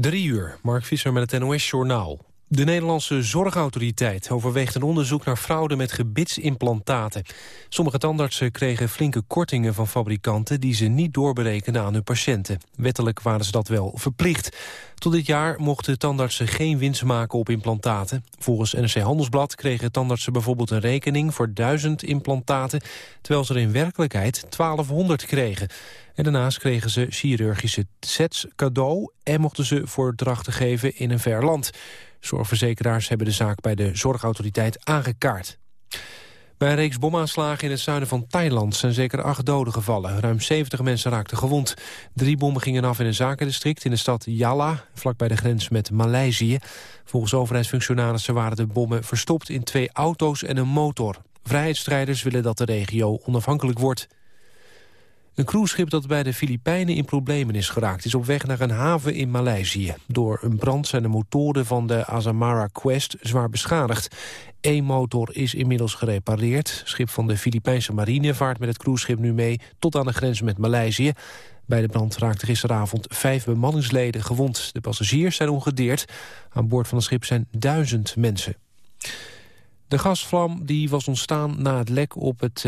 Drie uur, Mark Visser met het NOS-journaal. De Nederlandse Zorgautoriteit overweegt een onderzoek naar fraude met gebitsimplantaten. Sommige tandartsen kregen flinke kortingen van fabrikanten die ze niet doorberekenen aan hun patiënten. Wettelijk waren ze dat wel verplicht. Tot dit jaar mochten tandartsen geen winst maken op implantaten. Volgens NRC Handelsblad kregen tandartsen bijvoorbeeld een rekening voor duizend implantaten, terwijl ze er in werkelijkheid 1200 kregen. En daarnaast kregen ze chirurgische sets cadeau en mochten ze voordrachten geven in een ver land. Zorgverzekeraars hebben de zaak bij de zorgautoriteit aangekaart. Bij een reeks bomaanslagen in het zuiden van Thailand zijn zeker acht doden gevallen. Ruim 70 mensen raakten gewond. Drie bommen gingen af in een zakendistrict in de stad Yala, vlakbij de grens met Maleisië. Volgens overheidsfunctionarissen waren de bommen verstopt in twee auto's en een motor. Vrijheidsstrijders willen dat de regio onafhankelijk wordt. Een cruiseschip dat bij de Filipijnen in problemen is geraakt... is op weg naar een haven in Maleisië. Door een brand zijn de motoren van de Azamara Quest zwaar beschadigd. Eén motor is inmiddels gerepareerd. schip van de Filipijnse marine vaart met het cruiseschip nu mee... tot aan de grens met Maleisië. Bij de brand raakten gisteravond vijf bemanningsleden gewond. De passagiers zijn ongedeerd. Aan boord van het schip zijn duizend mensen. De gasvlam die was ontstaan na het lek op het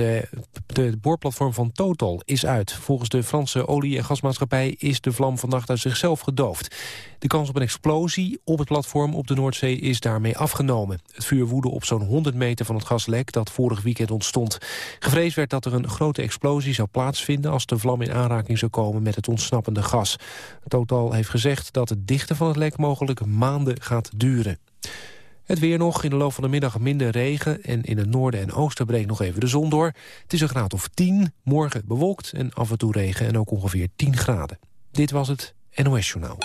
de boorplatform van Total is uit. Volgens de Franse olie- en gasmaatschappij is de vlam vannacht uit zichzelf gedoofd. De kans op een explosie op het platform op de Noordzee is daarmee afgenomen. Het vuur woedde op zo'n 100 meter van het gaslek dat vorig weekend ontstond. Gevreesd werd dat er een grote explosie zou plaatsvinden als de vlam in aanraking zou komen met het ontsnappende gas. Total heeft gezegd dat het dichten van het lek mogelijk maanden gaat duren. Het weer nog, in de loop van de middag minder regen... en in het noorden en oosten breekt nog even de zon door. Het is een graad of 10, morgen bewolkt en af en toe regen... en ook ongeveer 10 graden. Dit was het NOS Journaal.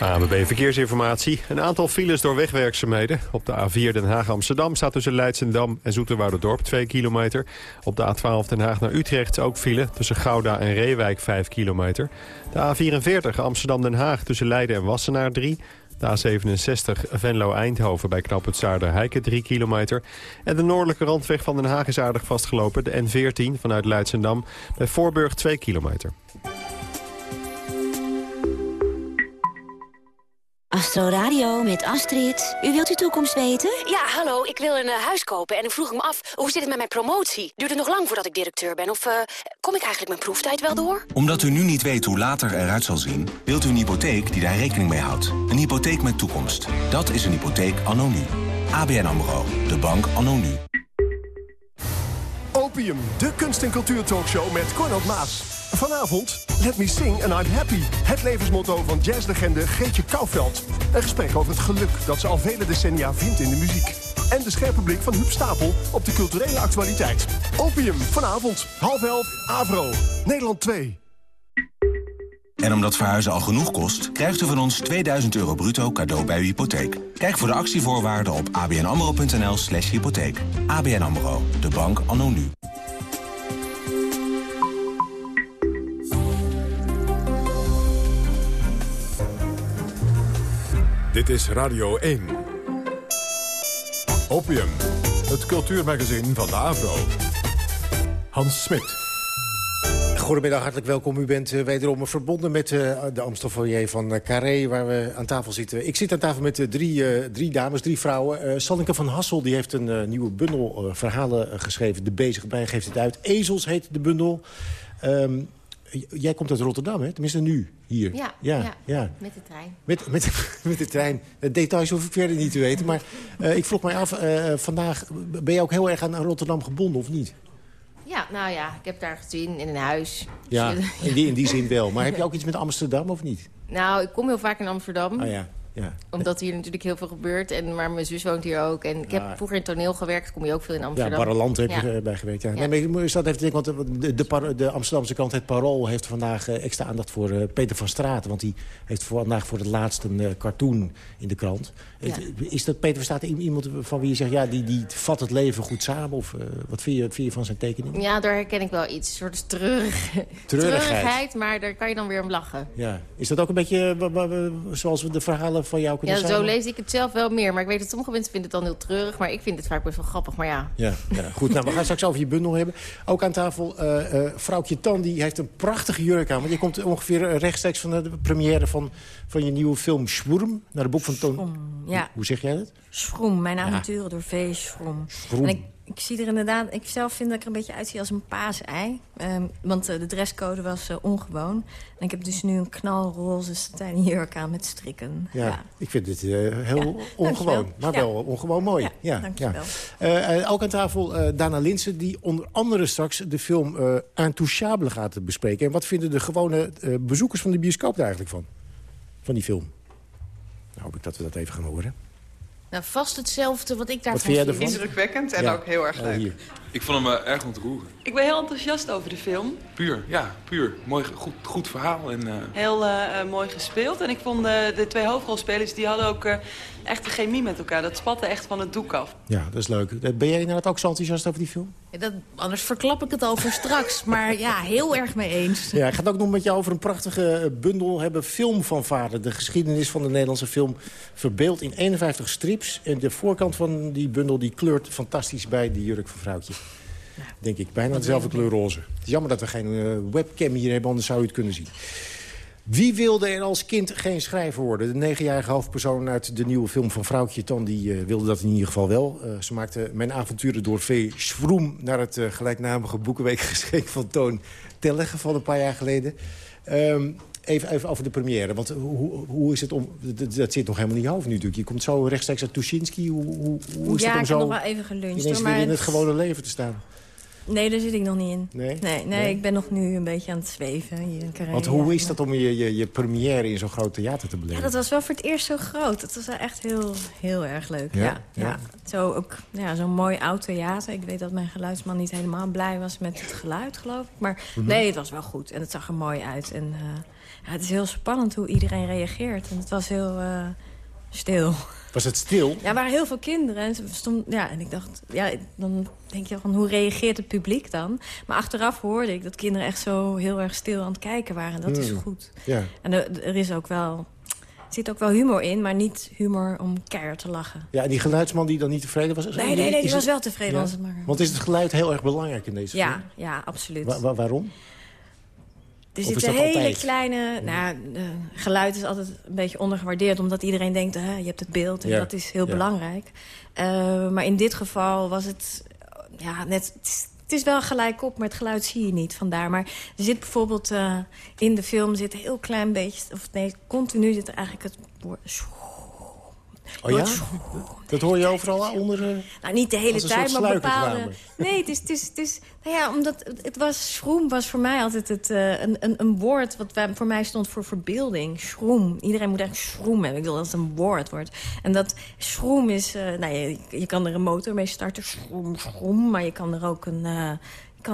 AMB Verkeersinformatie. Een aantal files door wegwerkzaamheden. Op de A4 Den Haag-Amsterdam staat tussen Leidsendam en Dorp 2 kilometer. Op de A12 Den Haag naar Utrecht ook file tussen Gouda en Reewijk 5 kilometer. De A44 Amsterdam-Den Haag tussen Leiden en Wassenaar 3. De A67 Venlo-Eindhoven bij knap het Zaarder-Heiken 3 kilometer. En de noordelijke randweg van Den Haag is aardig vastgelopen. De N14 vanuit Leidsendam bij Voorburg 2 kilometer. Astro Radio met Astrid. U wilt uw toekomst weten? Ja, hallo, ik wil een uh, huis kopen en ik vroeg me af... hoe zit het met mijn promotie? Duurt het nog lang voordat ik directeur ben? Of uh, kom ik eigenlijk mijn proeftijd wel door? Omdat u nu niet weet hoe later eruit zal zien... wilt u een hypotheek die daar rekening mee houdt. Een hypotheek met toekomst. Dat is een hypotheek anno nu. ABN AMRO. De bank anno nu. Opium, de kunst- en cultuurtalkshow met Cornel Maas. Vanavond, Let Me Sing and I'm Happy. Het levensmotto van jazzlegende Geetje Kouwveld. Een gesprek over het geluk dat ze al vele decennia vindt in de muziek. En de scherpe blik van Huub Stapel op de culturele actualiteit. Opium, vanavond, half elf, Avro, Nederland 2. En omdat verhuizen al genoeg kost, krijgt u van ons 2000 euro bruto cadeau bij uw hypotheek. Kijk voor de actievoorwaarden op abnamro.nl slash hypotheek. ABN AMRO, de bank anno nu. Dit is Radio 1. Opium, het cultuurmagazin van de AVRO. Hans Smit. Goedemiddag, hartelijk welkom. U bent uh, wederom verbonden met uh, de Amstelfoyer van uh, Carré... waar we aan tafel zitten. Ik zit aan tafel met drie, drie dames, drie vrouwen. Sanneke van Hassel die heeft een nieuwe bundel verhalen geschreven. De Bezig bij geeft het uit. Ezels heet de bundel. Um, Jij komt uit Rotterdam, hè? Tenminste nu, hier. Ja, ja, ja. met de trein. Met, met, met de trein. De details hoef ik verder niet te weten. Maar uh, ik vroeg mij af, uh, vandaag ben je ook heel erg aan Rotterdam gebonden, of niet? Ja, nou ja, ik heb daar gezien in een huis. Ja, in die, in die zin wel. Maar heb je ook iets met Amsterdam, of niet? Nou, ik kom heel vaak in Amsterdam. Oh ja. Ja. Omdat hier natuurlijk heel veel gebeurt. En, maar mijn zus woont hier ook. En ik heb vroeger in toneel gewerkt. Kom je ook veel in Amsterdam. Ja, Barreland heb je ja. bij gewerkt. Ja. Nee, maar je staat even denken, want de, de, de, Amsterdamse kant, het Parool... heeft vandaag uh, extra aandacht voor uh, Peter van Straten. Want die heeft vandaag voor het laatst een uh, cartoon in de krant. Is dat Peter van Straten iemand van wie je zegt... ja, die, die vat het leven goed samen? Of wat vind je, vind je van zijn tekening? Ja, daar herken ik wel iets. Een soort treurig, treurigheid. treurigheid. Maar daar kan je dan weer om lachen. Ja. Is dat ook een beetje zoals we de verhalen van jou kunnen Ja, zijn. zo lees ik het zelf wel meer. Maar ik weet dat sommige mensen vinden het dan heel treurig. Maar ik vind het vaak best wel grappig. Maar ja, Ja, ja, goed. Nou, we gaan straks over je bundel hebben. Ook aan tafel, eh eh vrouwtje Tan, die heeft een prachtige jurk aan. Want je komt ongeveer eh, rechtstreeks van de première van, van je nieuwe film Schwurm. Naar het boek van Toon. Ja. Hoe zeg jij dat? Schroem, mijn avonturen door V. Schroem. Schroem. En ik, ik zie er inderdaad, ik zelf vind dat ik er een beetje uitzie als een paasei. Ehm, want eh, de dresscode was eh, ongewoon. En ik heb dus nu een knalroze satijnen jurk aan met strikken. Ja, ik vind dit eh, heel Ja, ongewoon. Maar Ja. wel ongewoon mooi. Ja, dankjewel. Eh, ook aan tafel Dana Linsen, die onder andere straks de film eh Intouchable gaat bespreken. En wat vinden de gewone bezoekers van de bioscoop daar eigenlijk van? Van die film. Nou, hoop ik dat we dat even gaan horen. Nou, vast hetzelfde wat ik daarvan vind jij ervan? Indrukwekkend en Ja. ook heel erg leuk. Ik vond hem eh, erg ontroerend. Ik ben heel enthousiast over de film. Puur, ja, puur. Mooi, goed, goed verhaal. En, eh, Heel eh, mooi gespeeld. En ik vond de, de twee hoofdrolspelers, die hadden ook eh, echt een chemie met elkaar. Dat spatte echt van het doek af. Ja, dat is leuk. Ben jij inderdaad ook zo enthousiast over die film? Dat, anders verklap ik het al voor straks. Maar ja, heel erg mee eens. Ja, ik ga het ook nog met jou over een prachtige eh, bundel hebben. Film van Vader. De geschiedenis van de Nederlandse film. Verbeeld in 51 strips. En de voorkant van die bundel die kleurt fantastisch bij die jurk van vrouwtje. Denk ik. Bijna dezelfde kleur roze. Het is jammer dat we geen eh, webcam hier hebben, anders zou u het kunnen zien. Wie wilde er als kind geen schrijver worden? De negenjarige hoofdpersoon uit de nieuwe film van Vrouwtje Tan... die eh, wilde dat in ieder geval wel. Eh, ze maakte Mijn avonturen door V. Schroem... naar het eh, gelijknamige boekenweekgeschenk van Toon Tellegge van een paar jaar geleden. Ehm, even, even over de première. Want hoe, hoe is het om... Dat, dat zit nog helemaal in je hoofd nu natuurlijk. Je komt zo rechtstreeks uit Tuschinski. Hoe, hoe, hoe is ja, het ik heb om nog wel even geluncht. ineens weer in het gewone leven te staan? Nee, daar zit ik nog niet in. Nee? Nee, nee, Nee? ik ben nog nu een beetje aan het zweven hier in Carré. Want hoe is dat om je, je, je première in zo'n groot theater te beleven? Ja, dat was wel voor het eerst zo groot. Dat was wel echt heel, heel erg leuk. Ja? Ja, ja. Ja. Zo ook ja, zo'n mooi oud theater. Ik weet dat mijn geluidsman niet helemaal blij was met het geluid, geloof ik. Maar Mhm. nee, het was wel goed. En het zag er mooi uit. En eh, ja, het is heel spannend hoe iedereen reageert. En het was heel eh, stil. Was het stil? Ja, er waren heel veel kinderen. En, ze stond, ja, en ik dacht, ja, dan denk je van hoe reageert het publiek dan? Maar achteraf hoorde ik dat kinderen echt zo heel erg stil aan het kijken waren. Dat is Hmm. goed. Ja. En er, er is ook wel, er zit ook wel humor in, maar niet humor om keihard te lachen. Ja, en die geluidsman die dan niet tevreden was? Nee, nee, nee, die was het- wel tevreden. Ja? als het maar... Want is het geluid heel erg belangrijk in deze Ja, film? ja, absoluut. Wa- wa- waarom? Er zitten hele altijd? kleine... Nou, eh, geluid is altijd een beetje ondergewaardeerd... omdat iedereen denkt, hè, je hebt het beeld en Ja, dat is heel ja. belangrijk. Eh, maar in dit geval was het... Ja, net, het, is, het is wel gelijk op, maar het geluid zie je niet. Vandaar. Maar er zit bijvoorbeeld eh, in de film zit een heel klein beetje... of nee, continu zit er eigenlijk het woord... Oh ja? Dat hoor je overal onder? eh, Nou, niet de hele tijd, maar bepaalde... Nee, het is... Het is, het is nou ja, omdat het, was... Schroem was voor mij altijd het, eh, een, een, een woord... wat voor mij stond voor verbeelding. Schroem. Iedereen moet eigenlijk schroem hebben. Ik wil dat het een woord wordt. En dat schroem is... eh, nou, je, je kan er een motor mee starten. Schroem, schroem. Maar je kan er ook een...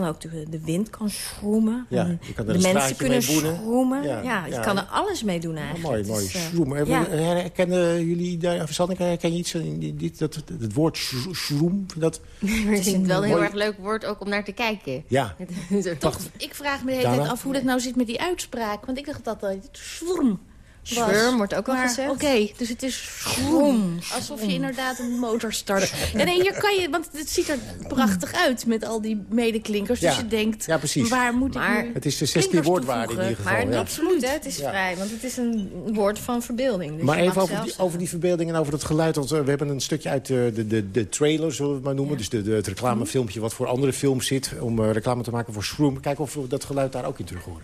kan ook de, de wind kan schroemen. Ja, En je kan er de een mensen kunnen schroemen. Ja, Ja, je ja. kan er alles mee doen eigenlijk. mooi, mooi. is, eh, Schroem. Ja. Herkennen jullie daar, Sanneke, herken je iets in dit, dat, het woord sch- schroem? Dat, ik vind het wel een heel Mooi. erg leuk woord ook om naar te kijken. ja, Toch, ik vraag me de hele Dana? tijd af hoe dat nou zit met die uitspraak. Want ik dacht dat dat zwurm Zwurm wordt ook wel Maar, gezegd. Oké, dus het is schroem. Alsof je inderdaad een motor startte. Ja, nee, hier kan je, want het ziet er prachtig uit met al die medeklinkers. Dus Ja. je denkt, Ja, precies. waar moet Maar- ik nu het is de 16 klinkers woordwaarde in ieder geval. Maar ja. absoluut, hè? het is Ja. vrij. Want het is een woord van verbeelding. Dus Maar even over die, over die verbeelding en over het geluid. Want eh, we hebben een stukje uit de, de, de, de trailer, zullen we het maar noemen. Dus de, de, het reclamefilmpje wat voor andere films zit. Om eh, reclame te maken voor Shroom. Kijken of we dat geluid daar ook in terug horen.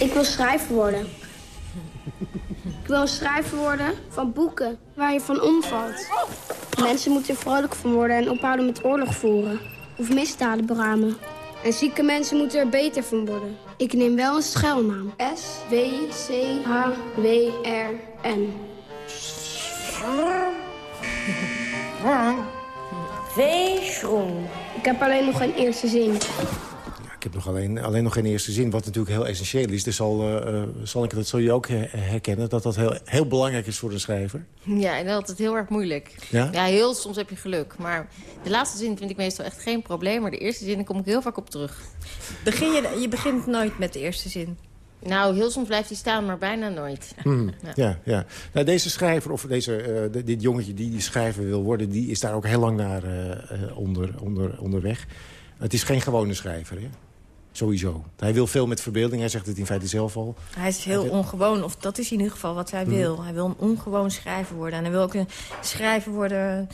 Ik wil schrijver worden. Ik wil een schrijver worden van boeken waar je van omvalt. Mensen moeten er vrolijk van worden en ophouden met oorlog voeren. Of misdaden beramen. En zieke mensen moeten er beter van worden. Ik neem wel een schuilnaam. S-W-C-H-W-R-N. V-schroem. Ik heb alleen nog een eerste zin. Ik heb nog alleen, alleen nog geen eerste zin, wat natuurlijk heel essentieel is. Dus zal, eh, eh, zal ik dat zul je ook herkennen, dat dat heel, heel belangrijk is voor een schrijver. Ja, en altijd heel erg moeilijk. Ja? heel soms heb je geluk. Maar de laatste zin vind ik meestal echt geen probleem. Maar de eerste zin daar kom ik heel vaak op terug. Begin je, je begint nooit met de eerste zin. Nou, heel soms blijft hij staan, maar bijna nooit. Hmm, Ja. ja, ja. Nou, deze schrijver, of deze, eh, de- dit jongetje die die schrijver wil worden... die is daar ook heel lang naar onder, onder, onderweg. Het is geen gewone schrijver, hè? Sowieso. Hij wil veel met verbeelding. Hij zegt het in feite zelf al. Hij is heel ongewoon, of dat is in ieder geval wat hij Mhm. wil. Hij wil een ongewoon schrijver worden. En hij wil ook een schrijver worden...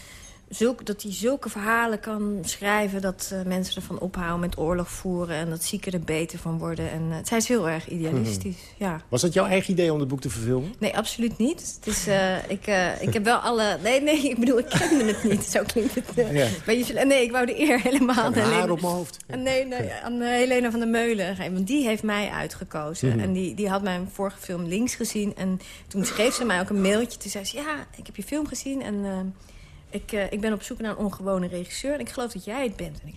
Zulke, dat hij zulke verhalen kan schrijven... dat eh, mensen ervan ophouden met oorlog voeren... en dat zieken er beter van worden. En, eh, hij is heel erg idealistisch, ja. Was dat jouw eigen idee om het boek te verfilmen? Nee, absoluut niet. Het is, eh, ik, ik heb wel alle... Nee, nee, ik bedoel, ik kende het niet. Zo klinkt het. Beetje- nee, ik wou de eer helemaal aan Een haar op mijn hoofd. Nee, nee, aan Helena van der Meulen. Want die heeft mij uitgekozen. Mhm. En die, die had mijn vorige film links gezien. En toen schreef ze mij ook een mailtje. Toen zei ze, ja, ik heb je film gezien. En ik, eh, ik ben op zoek naar een ongewone regisseur. En ik geloof dat jij het bent. En ik,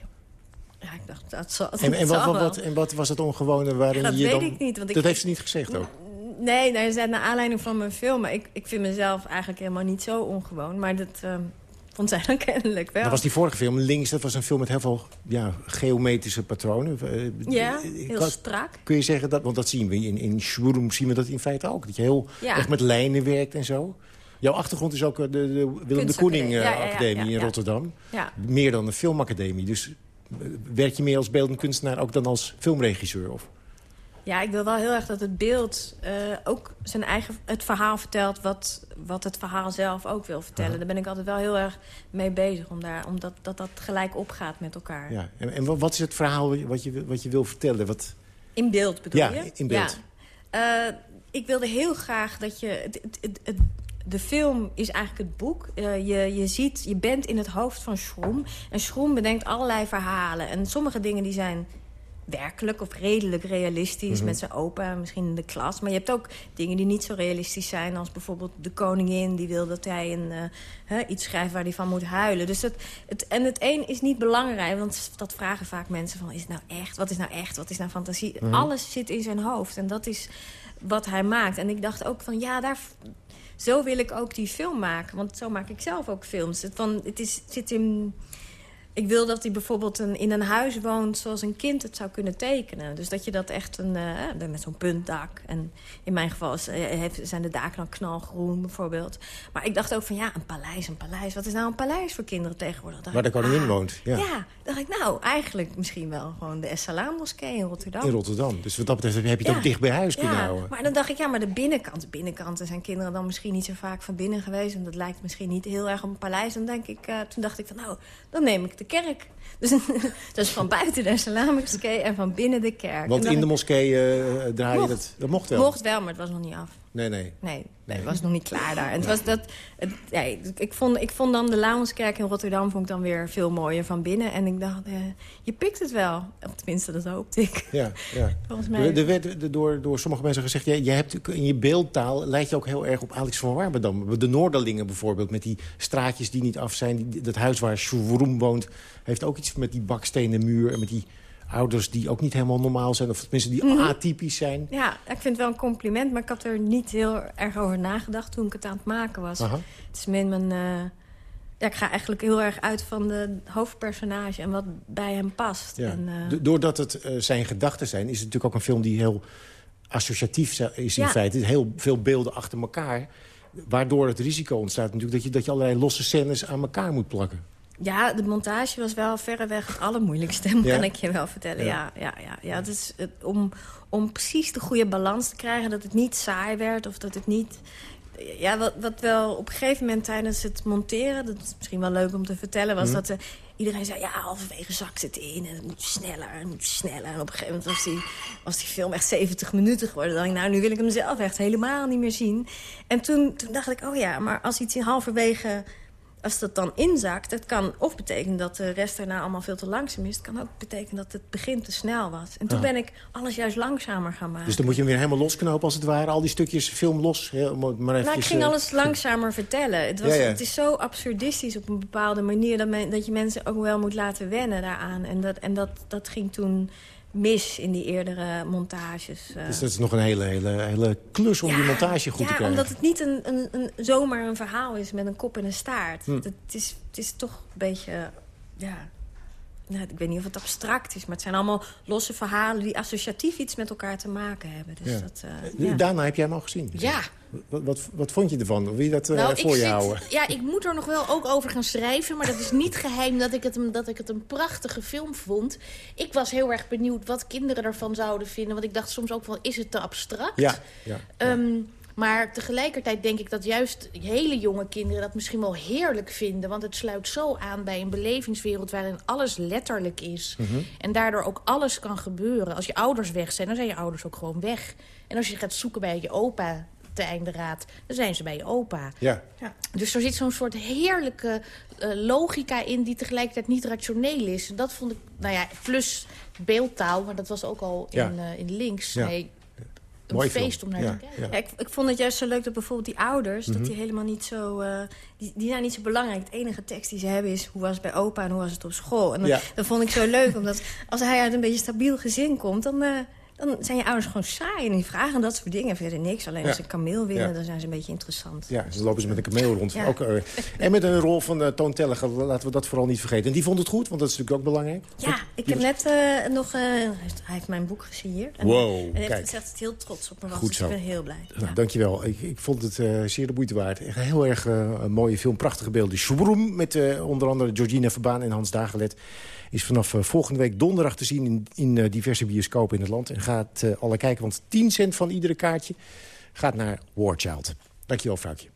ja, ik dacht, dat zal, En, en, dat wat, wat, en wat was het ongewone waarin Ja, dat je weet dan... ik niet, want ik- dat heeft ze niet gezegd ook. Nee, nee, dat is naar aanleiding van mijn film. Maar ik, ik vind mezelf eigenlijk helemaal niet zo ongewoon. Maar dat eh, vond zij dan kennelijk wel. Dat was die vorige film, Links, dat was een film met heel veel ja, geometrische patronen. Eh, Ja, eh, heel kan- strak. Kun je zeggen, dat, want dat zien we in, in Shroom, zien we dat in feite ook. Dat je heel Ja. echt met lijnen werkt en zo. Jouw achtergrond is ook eh, de, de Willem de. Koning eh, Ja, ja, ja, Academie ja, in ja. Rotterdam. Ja. Meer dan een filmacademie. Dus eh, werk je meer als beeldend kunstenaar ook dan als filmregisseur? Of? Ja, ik wil wel heel erg dat het beeld ook zijn eigen het verhaal vertelt... Wat, wat het verhaal zelf ook wil vertellen. Daar ben ik altijd wel heel erg mee bezig. Om daar, omdat dat, dat gelijk opgaat met elkaar. Ja. En, en wat- is het verhaal wat je, wat je wil vertellen? Wat, In beeld bedoel Ja, je? in beeld. Ja. Ik wilde heel graag dat je... Het, het- de film is eigenlijk het boek. Eh, je, je ziet, je bent in het hoofd van Schroem. En Schroem bedenkt allerlei verhalen. En sommige dingen die zijn werkelijk of redelijk realistisch... Mhm. met zijn opa, misschien in de klas. Maar je hebt ook dingen die niet zo realistisch zijn... als bijvoorbeeld de koningin die wil dat hij een, eh, iets schrijft waar hij van moet huilen. Dus het, het, en het een is niet belangrijk, want dat vragen vaak mensen van... is het nou echt? Wat is nou echt? Wat is nou fantasie? Mhm. Alles zit in zijn hoofd en dat is wat hij maakt. En ik dacht ook van, ja, daar... Zo wil ik ook die film maken. Want zo maak ik zelf ook films. Het, van, het is, zit in... Ik wil dat hij bijvoorbeeld een, in een huis woont zoals een kind het zou kunnen tekenen. Dus dat je dat echt een, eh, met zo'n puntdak. En in mijn geval is, eh, heeft, zijn de daken dan knalgroen bijvoorbeeld. Maar ik dacht ook van ja, een paleis, een paleis. Wat is nou een paleis voor kinderen tegenwoordig? Dacht waar de koningin ah, woont. Ja. Ja, dacht ik nou, eigenlijk misschien wel gewoon de Essalam moskee in Rotterdam. In Rotterdam. Dus wat dat betreft heb je het Ja. ook dicht bij huis kunnen Ja, houden. maar dan dacht ik, ja, maar de binnenkant. De binnenkant zijn kinderen dan misschien niet zo vaak van binnen geweest. En dat lijkt misschien niet heel erg op een paleis. Dan denk ik, eh, toen dacht ik van, nou, dan neem ik de kerk. Dus, dus van buiten de Salami-moskee en van binnen de kerk. Want in de moskee eh, draai je Mocht. dat... Dat mocht wel. Mocht wel, maar het was nog niet af. Nee, nee. Nee, nee, het was nog niet klaar daar. En het was dat, het, nee, ik, vond, ik vond dan de Lauwenskerk in Rotterdam vond ik dan weer veel mooier van binnen. En ik dacht, eh, je pikt het wel. Of tenminste, dat hoopte ik. Ja, ja. Volgens mij. Er, er werd er door, door sommige mensen gezegd... Jij hebt in je beeldtaal lijkt je ook heel erg op Alex van Warmerdam. De Noorderlingen bijvoorbeeld, met die straatjes die niet af zijn. Die, dat huis waar Shroom woont, heeft ook iets met die bakstenen muur... en met die ouders die ook niet helemaal normaal zijn... of tenminste die Mhm. atypisch zijn. Ja, ik vind het wel een compliment, maar ik had er niet heel erg over nagedacht toen ik het aan het maken was. Aha. Het is min mijn. eh, ja, ik ga eigenlijk heel erg uit van de hoofdpersonage en wat bij hem past. Ja. En, eh, Do- Doordat het eh, zijn gedachten zijn... is het natuurlijk ook een film die heel associatief is in Ja. feite. Heel veel beelden achter elkaar. Waardoor het risico ontstaat natuurlijk... dat je, dat je allerlei losse scènes aan elkaar moet plakken. Ja, de montage was wel verreweg het allermoeilijkste, Ja? kan ik je wel vertellen. Ja. Ja, ja, ja. Het is het, om, om precies de goede balans te krijgen, dat het niet saai werd of dat het niet. Ja, wat, wat wel op een gegeven moment tijdens het monteren, dat is misschien wel leuk om te vertellen, was Mhm. dat eh, iedereen zei: ja, halverwege zakt het in en het moet sneller en het moet sneller. En op een gegeven moment was die, was die film echt 70 minuten geworden. Dan dacht ik, nou, nu wil ik hem zelf echt helemaal niet meer zien. En toen, toen dacht ik: oh ja, maar als iets in halverwege als dat dan inzakt, dat kan of betekenen dat de rest daarna allemaal veel te langzaam is. Het kan ook betekenen dat het begin te snel was. En toen ben ik alles juist langzamer gaan maken. Dus dan moet je hem weer helemaal losknopen als het ware. Al die stukjes film los. Heel, maar nou, ik ging eh, alles langzamer vertellen. Het, was, Ja, ja. het is zo absurdistisch op een bepaalde manier... dat, men, dat je mensen ook wel moet laten wennen daaraan. En dat, en dat, dat ging toen mis in die eerdere montages. eh. Dus dat is nog een hele, hele, hele klus om die montage goed ja, te krijgen. omdat het niet een, een, een, zomaar een verhaal is met een kop en een staart. Hm. Het, is, het is toch een beetje... Ja, nou, ik weet niet of het abstract is, maar het zijn allemaal losse verhalen... die associatief iets met elkaar te maken hebben. Dus Ja. dat, eh, Eh, ja. Daarna heb jij hem al gezien. Ja. Wat, wat, wat vond je ervan? Wil je dat eh, Nou, voor je zit- houden? Ja, ik moet er nog wel ook over gaan schrijven. Maar dat is niet geheim dat ik, het een, dat ik het een prachtige film vond. Ik was heel erg benieuwd wat kinderen ervan zouden vinden. Want ik dacht soms ook wel, is het te abstract? Ja, ja. Ehm, maar tegelijkertijd denk ik dat juist hele jonge kinderen dat misschien wel heerlijk vinden. Want het sluit zo aan bij een belevingswereld waarin alles letterlijk is. Mhm. En daardoor ook alles kan gebeuren. Als je ouders weg zijn, dan zijn je ouders ook gewoon weg. En als je gaat zoeken bij je opa te einde raad, dan zijn ze bij je opa. Ja. Dus er zit zo'n soort heerlijke eh, logica in die tegelijkertijd niet rationeel is. En dat vond ik, nou ja, plus beeldtaal, maar dat was ook al Ja. in, eh, in links. Ja. Nee, een Mooi feest film. om naar Ja, te kijken. Ja, ik, ik vond het juist zo leuk dat bijvoorbeeld die ouders... Mhm. dat die helemaal niet zo... eh, die, die zijn niet zo belangrijk. Het enige tekst die ze hebben is... hoe was het bij opa en hoe was het op school? En dan, Ja. dat vond ik zo leuk, omdat als hij uit een beetje stabiel gezin komt... dan, eh, dan zijn je ouders gewoon saai en die vragen dat soort dingen. Verder niks. Alleen Ja. als ze een kameel winnen, Ja. dan zijn ze een beetje interessant. Ja, ze lopen ze met een kameel rond. Ja. Ook, eh, en met een rol van uh, Toon Telliger, laten we dat vooral niet vergeten. En die vond het goed, want dat is natuurlijk ook belangrijk. Ja, ik heb net eh, nog... hij heeft mijn boek gesigneerd. En, Wow, en hij heeft het heel trots op me was. Goed dus zo. ik ben heel blij. Nou, Dankjewel. Ik, ik vond het zeer de moeite waard. Echt een heel erg mooie film, prachtige beelden. Shroom met onder andere Georgina Verbaan en Hans Dagelet... is vanaf eh, volgende week donderdag te zien in, in eh, diverse bioscopen in het land. En gaat eh, alle kijken, want 10 cent van iedere kaartje gaat naar War Child. Dankjewel, vrouwtje.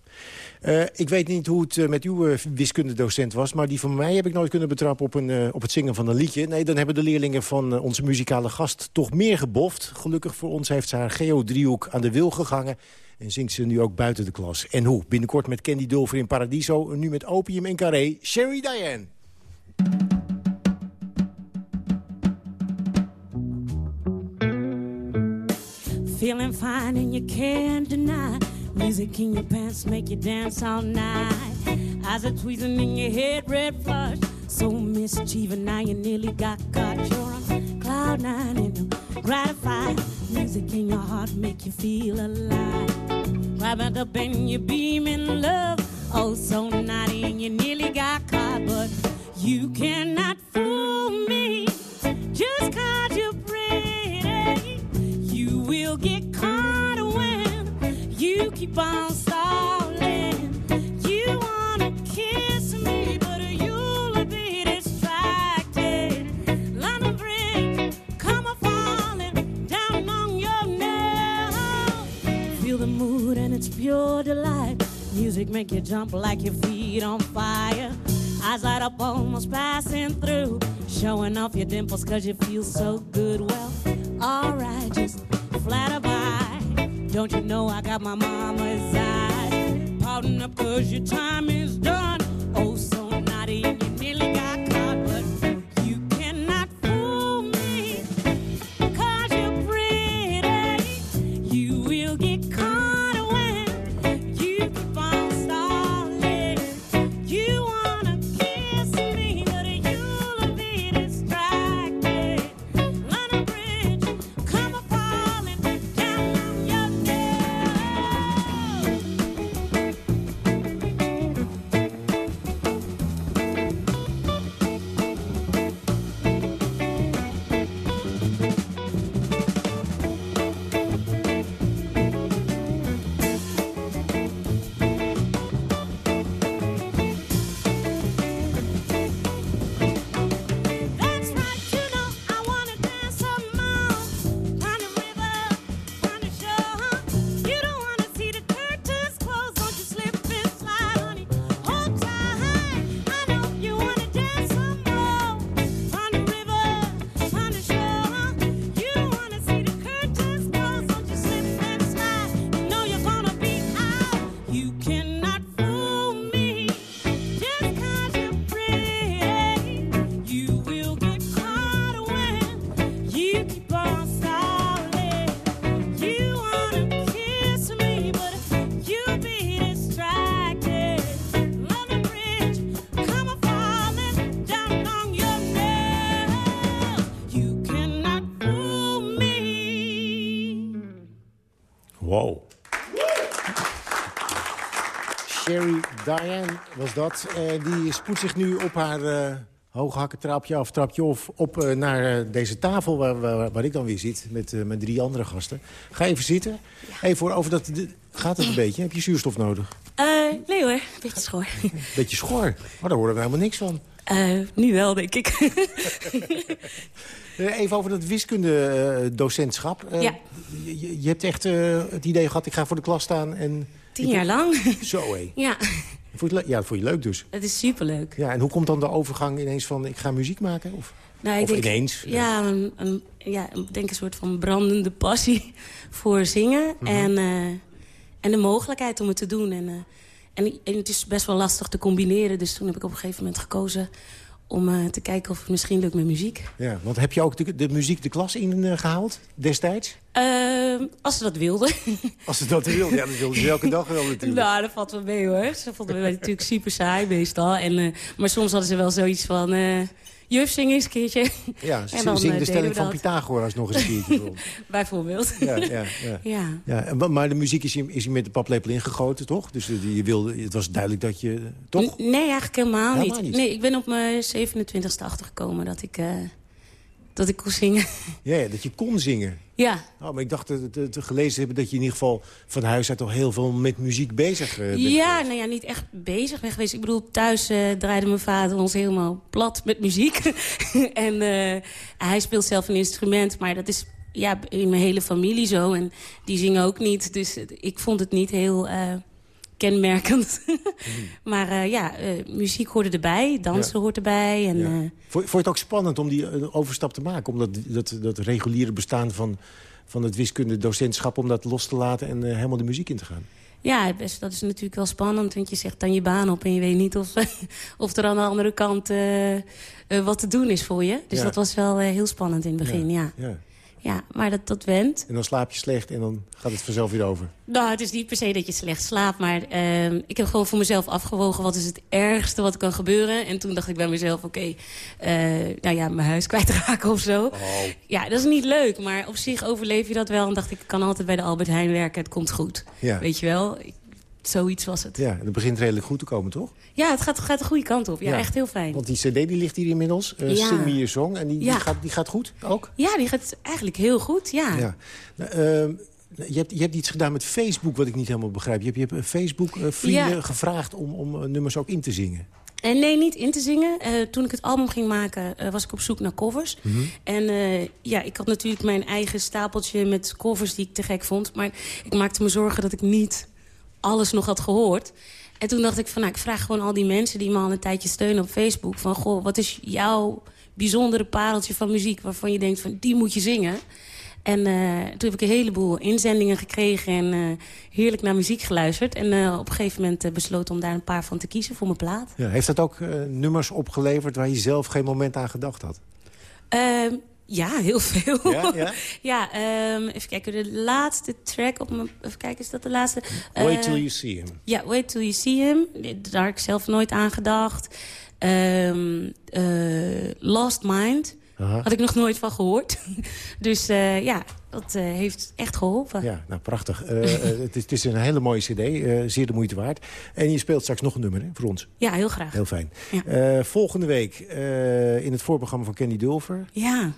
Eh, ik weet niet hoe het met uw eh, wiskundedocent was... maar die van mij heb ik nooit kunnen betrappen op, een, op het zingen van een liedje. Nee, dan hebben de leerlingen van onze muzikale gast toch meer geboft. Gelukkig voor ons heeft ze haar geodriehoek aan de wil gegangen... en zingt ze nu ook buiten de klas. En hoe? Binnenkort met Candy Dulver in Paradiso... en nu met Opium en Carré, Sherry Diane. Feeling fine and you can't deny. Music in your pants make you dance all night. Eyes are tweezing in your head, red flush. So mischievous, now you nearly got caught. You're on cloud nine and you're gratified. Music in your heart make you feel alive. Grab up and you beam in love. Oh, so naughty and you nearly got caught. But you cannot fool make you jump like your feet on fire. Eyes light up, almost passing through. Showing off your dimples cause you feel so good. Well, alright, just flatter by. Don't you know I got my mama's eyes? Pardon up cause your time is done. Oh, so naughty and you nearly got was dat. Eh, die spoedt zich nu op haar eh, hooghakken, trapje af, trapje of op uh, naar uh, deze tafel waar, waar, waar, ik dan weer zit met uh, mijn drie andere gasten. Ga even zitten. Ja. Even voor over dat... Gaat het een beetje? Heb je zuurstof nodig? nee hoor, beetje schor. Beetje schor? Maar daar horen we helemaal niks van. nu wel, denk ik. Even over dat wiskunde-docentschap. ja. Je, je, hebt echt het idee gehad, ik ga voor de klas staan en... Tien jaar lang. Zo, hé. Ja. Vond je, ja, dat vond je leuk dus. Het is superleuk. Ja, en hoe komt dan de overgang ineens van ik ga muziek maken? Of, nou, of denk, ineens? Ja, een, een, ja, ik denk een soort van brandende passie voor zingen. Mhm. en, uh, en de mogelijkheid om het te doen. En, uh, en, en, het is best wel lastig te combineren. Dus toen heb ik op een gegeven moment gekozen om uh, te kijken of het misschien lukt met muziek. Ja, want heb je ook de, de muziek de klas in uh, gehaald destijds? Uh, als ze dat wilden. Als ze dat wilden, ja, dat wilden ze elke dag wel natuurlijk. nou, dat valt wel mee hoor. Ze vonden mij natuurlijk super saai meestal. En, uh, maar soms hadden ze wel zoiets van... Juf, zing eens een keertje. Ja, ze dan, zingen de stelling van Pythagoras nog eens een keertje. Bijvoorbeeld. Ja, ja, ja. ja. ja. Maar de muziek is hier, is hier met de paplepel ingegoten, toch? Dus je wilde, het was duidelijk dat je... Toch? Nee, eigenlijk helemaal, helemaal niet. niet. Nee, ik ben op mijn 27e achtergekomen dat ik, uh, dat ik kon zingen. Ja, ja, dat je kon zingen. Ja. Oh, maar ik dacht te, te, te gelezen hebben dat je in ieder geval van huis uit al heel veel met muziek bezig uh, bent Ja, geweest. nou ja, niet echt bezig ben geweest. Ik bedoel, thuis uh, draaide mijn vader ons helemaal plat met muziek. en uh, hij speelt zelf een instrument, maar dat is ja, in mijn hele familie zo. En die zingen ook niet, dus ik vond het niet heel kenmerkend. mm. maar uh, ja, uh, muziek hoorde erbij, dansen ja. hoort erbij. En, ja. uh, vond, je het ook spannend om die overstap te maken? Om dat, dat, dat reguliere bestaan van, van het wiskunde-docentschap... om dat los te laten en helemaal de muziek in te gaan? Ja, best, dat is natuurlijk wel spannend. Want je zegt dan je baan op en je weet niet of, of er aan de andere kant wat te doen is voor je. Dus ja. dat was wel heel spannend in het begin, ja. Ja. Maar dat, dat went. En dan slaap je slecht en dan gaat het vanzelf weer over. Nou, het is niet per se dat je slecht slaapt. Maar uh, ik heb gewoon voor mezelf afgewogen... wat is het ergste wat kan gebeuren. En toen dacht ik bij mezelf, oké... Okay, uh, nou ja, mijn huis kwijtraken of zo. Oh. Ja, dat is niet leuk. Maar op zich overleef je dat wel. En dacht ik, ik kan altijd bij de Albert Heijn werken. Het komt goed. Ja. Weet je wel? Ik, zoiets was het. Ja, en het begint redelijk goed te komen, toch? Ja, het gaat, gaat de goede kant op. Ja, ja, echt heel fijn. Want die cd die ligt hier inmiddels. Uh, ja. Sing Me Your Song. En die, ja. die, gaat, die gaat goed ook? Ja, die gaat eigenlijk heel goed, ja. ja. Uh, je, hebt, je hebt iets gedaan met Facebook wat ik niet helemaal begrijp. Je hebt, je hebt Facebook-vrienden Ja. gevraagd om, om nummers ook in te zingen. En nee, niet in te zingen. Uh, toen ik het album ging maken, uh, was ik op zoek naar covers. Mhm. En uh, ja, ik had natuurlijk mijn eigen stapeltje met covers die ik te gek vond. Maar ik maakte me zorgen dat ik niet alles nog had gehoord. En toen dacht ik van, nou, ik vraag gewoon al die mensen die me al een tijdje steunen op Facebook. Van, goh, wat is jouw bijzondere pareltje van muziek waarvan je denkt van, die moet je zingen. En uh, toen heb ik een heleboel inzendingen gekregen en uh, heerlijk naar muziek geluisterd. En uh, op een gegeven moment besloten om daar een paar van te kiezen voor mijn plaat. Ja, heeft dat ook nummers opgeleverd waar je zelf geen moment aan gedacht had? Ehm, ja, heel veel. Ja, ja? ja um, even kijken, de laatste track op mijn... Even kijken, is dat de laatste? Wait Till You See Him. Ja, Wait Till You See Him. Daar heb ik zelf nooit aan gedacht. Um, Lost Mind. Aha. Had ik nog nooit van gehoord. dus uh, ja, dat uh, heeft echt geholpen. Ja, nou prachtig. Uh, het, is, het, is, een hele mooie cd, zeer de moeite waard. En je speelt straks nog een nummer hè, voor ons. Ja, heel graag. Heel fijn. Ja. volgende week in het voorprogramma van Candy Dulfer. Ja.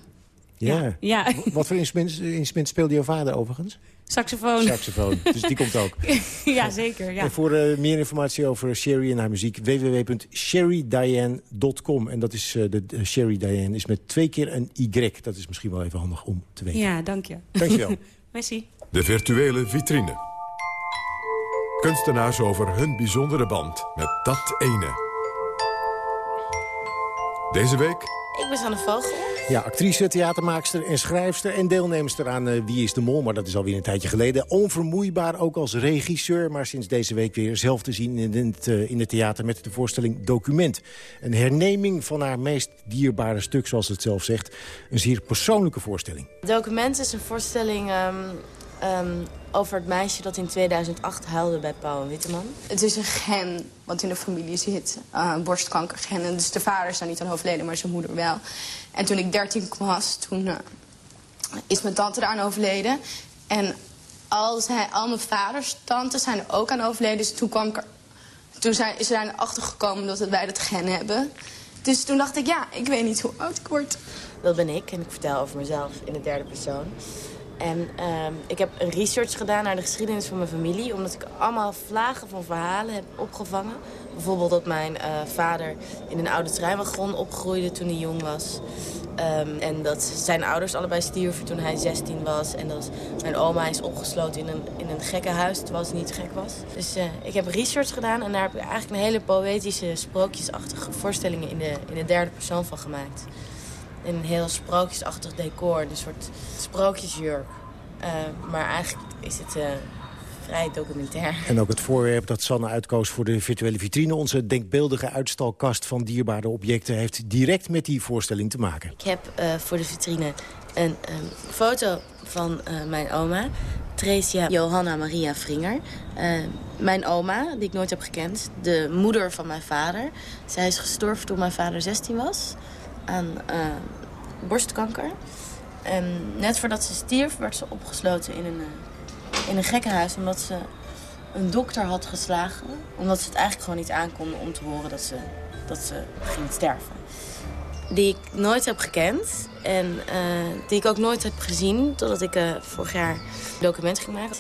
Ja. ja. ja. Wat voor instrument, instrument speelde jouw vader overigens? Saxofoon. Saxofoon, dus die komt ook. ja, zeker. Ja. En voor uh, meer informatie over Sherry en haar muziek... www.sherrydiane.com. En dat is uh, de uh, Sherry Diane is met twee keer een Y. Dat is misschien wel even handig om te weten. Ja, dank je. Dank je wel. Merci. De virtuele vitrine. Kunstenaars over hun bijzondere band met dat ene. Deze week... Ik ben Sanne Vogel. Ja, actrice, theatermaakster en schrijfster en deelnemster aan uh, Wie is de Mol. Maar dat is alweer een tijdje geleden. Onvermoeibaar ook als regisseur. Maar sinds deze week weer zelf te zien in het, uh, in het theater met de voorstelling Document. Een herneming van haar meest dierbare stuk, zoals het zelf zegt. Een zeer persoonlijke voorstelling. Document is een voorstelling... Um... Um, over het meisje dat in 2008 huilde bij Paul Witteman. Het is een gen wat in de familie zit, uh, borstkankergen. En dus de vader is daar niet aan overleden, maar zijn moeder wel. En toen ik 13 was, toen uh, is mijn tante daar aan overleden. En al, zijn, al mijn vaders tantes zijn er ook aan overleden. Dus toen, kwam ik er, toen zijn, is er aan achter gekomen dat wij dat gen hebben. Dus toen dacht ik, ja, ik weet niet hoe oud ik word. Dat ben ik en ik vertel over mezelf in de derde persoon. En ehm, ik heb een research gedaan naar de geschiedenis van mijn familie... omdat ik allemaal vlagen van verhalen heb opgevangen. Bijvoorbeeld dat mijn eh, vader in een oude treinwagon opgroeide toen hij jong was. Ehm, en dat zijn ouders allebei stierven toen hij 16 was. En dat mijn oma is opgesloten in een, in een gekkenhuis terwijl ze niet gek was. Dus uh, ik heb research gedaan en daar heb ik eigenlijk een hele poëtische, sprookjesachtige voorstellingen in de, in de derde persoon van gemaakt. In een heel sprookjesachtig decor, een soort sprookjesjurk. Uh, maar eigenlijk is het uh, vrij documentair. En ook het voorwerp dat Sanne uitkoos voor de virtuele vitrine... onze denkbeeldige uitstalkast van dierbare objecten... heeft direct met die voorstelling te maken. Ik heb uh, voor de vitrine een um, foto van mijn oma... Theresia Johanna Maria Vringer. mijn oma, die ik nooit heb gekend. De moeder van mijn vader. Zij is gestorven toen mijn vader 16 was. Aan borstkanker. En net voordat ze stierf werd ze opgesloten in een, in een gekkenhuis... omdat ze een dokter had geslagen. Omdat ze het eigenlijk gewoon niet aankon om te horen dat ze, dat ze ging sterven. Die ik nooit heb gekend en uh, die ik ook nooit heb gezien... totdat ik uh, vorig jaar een document maken.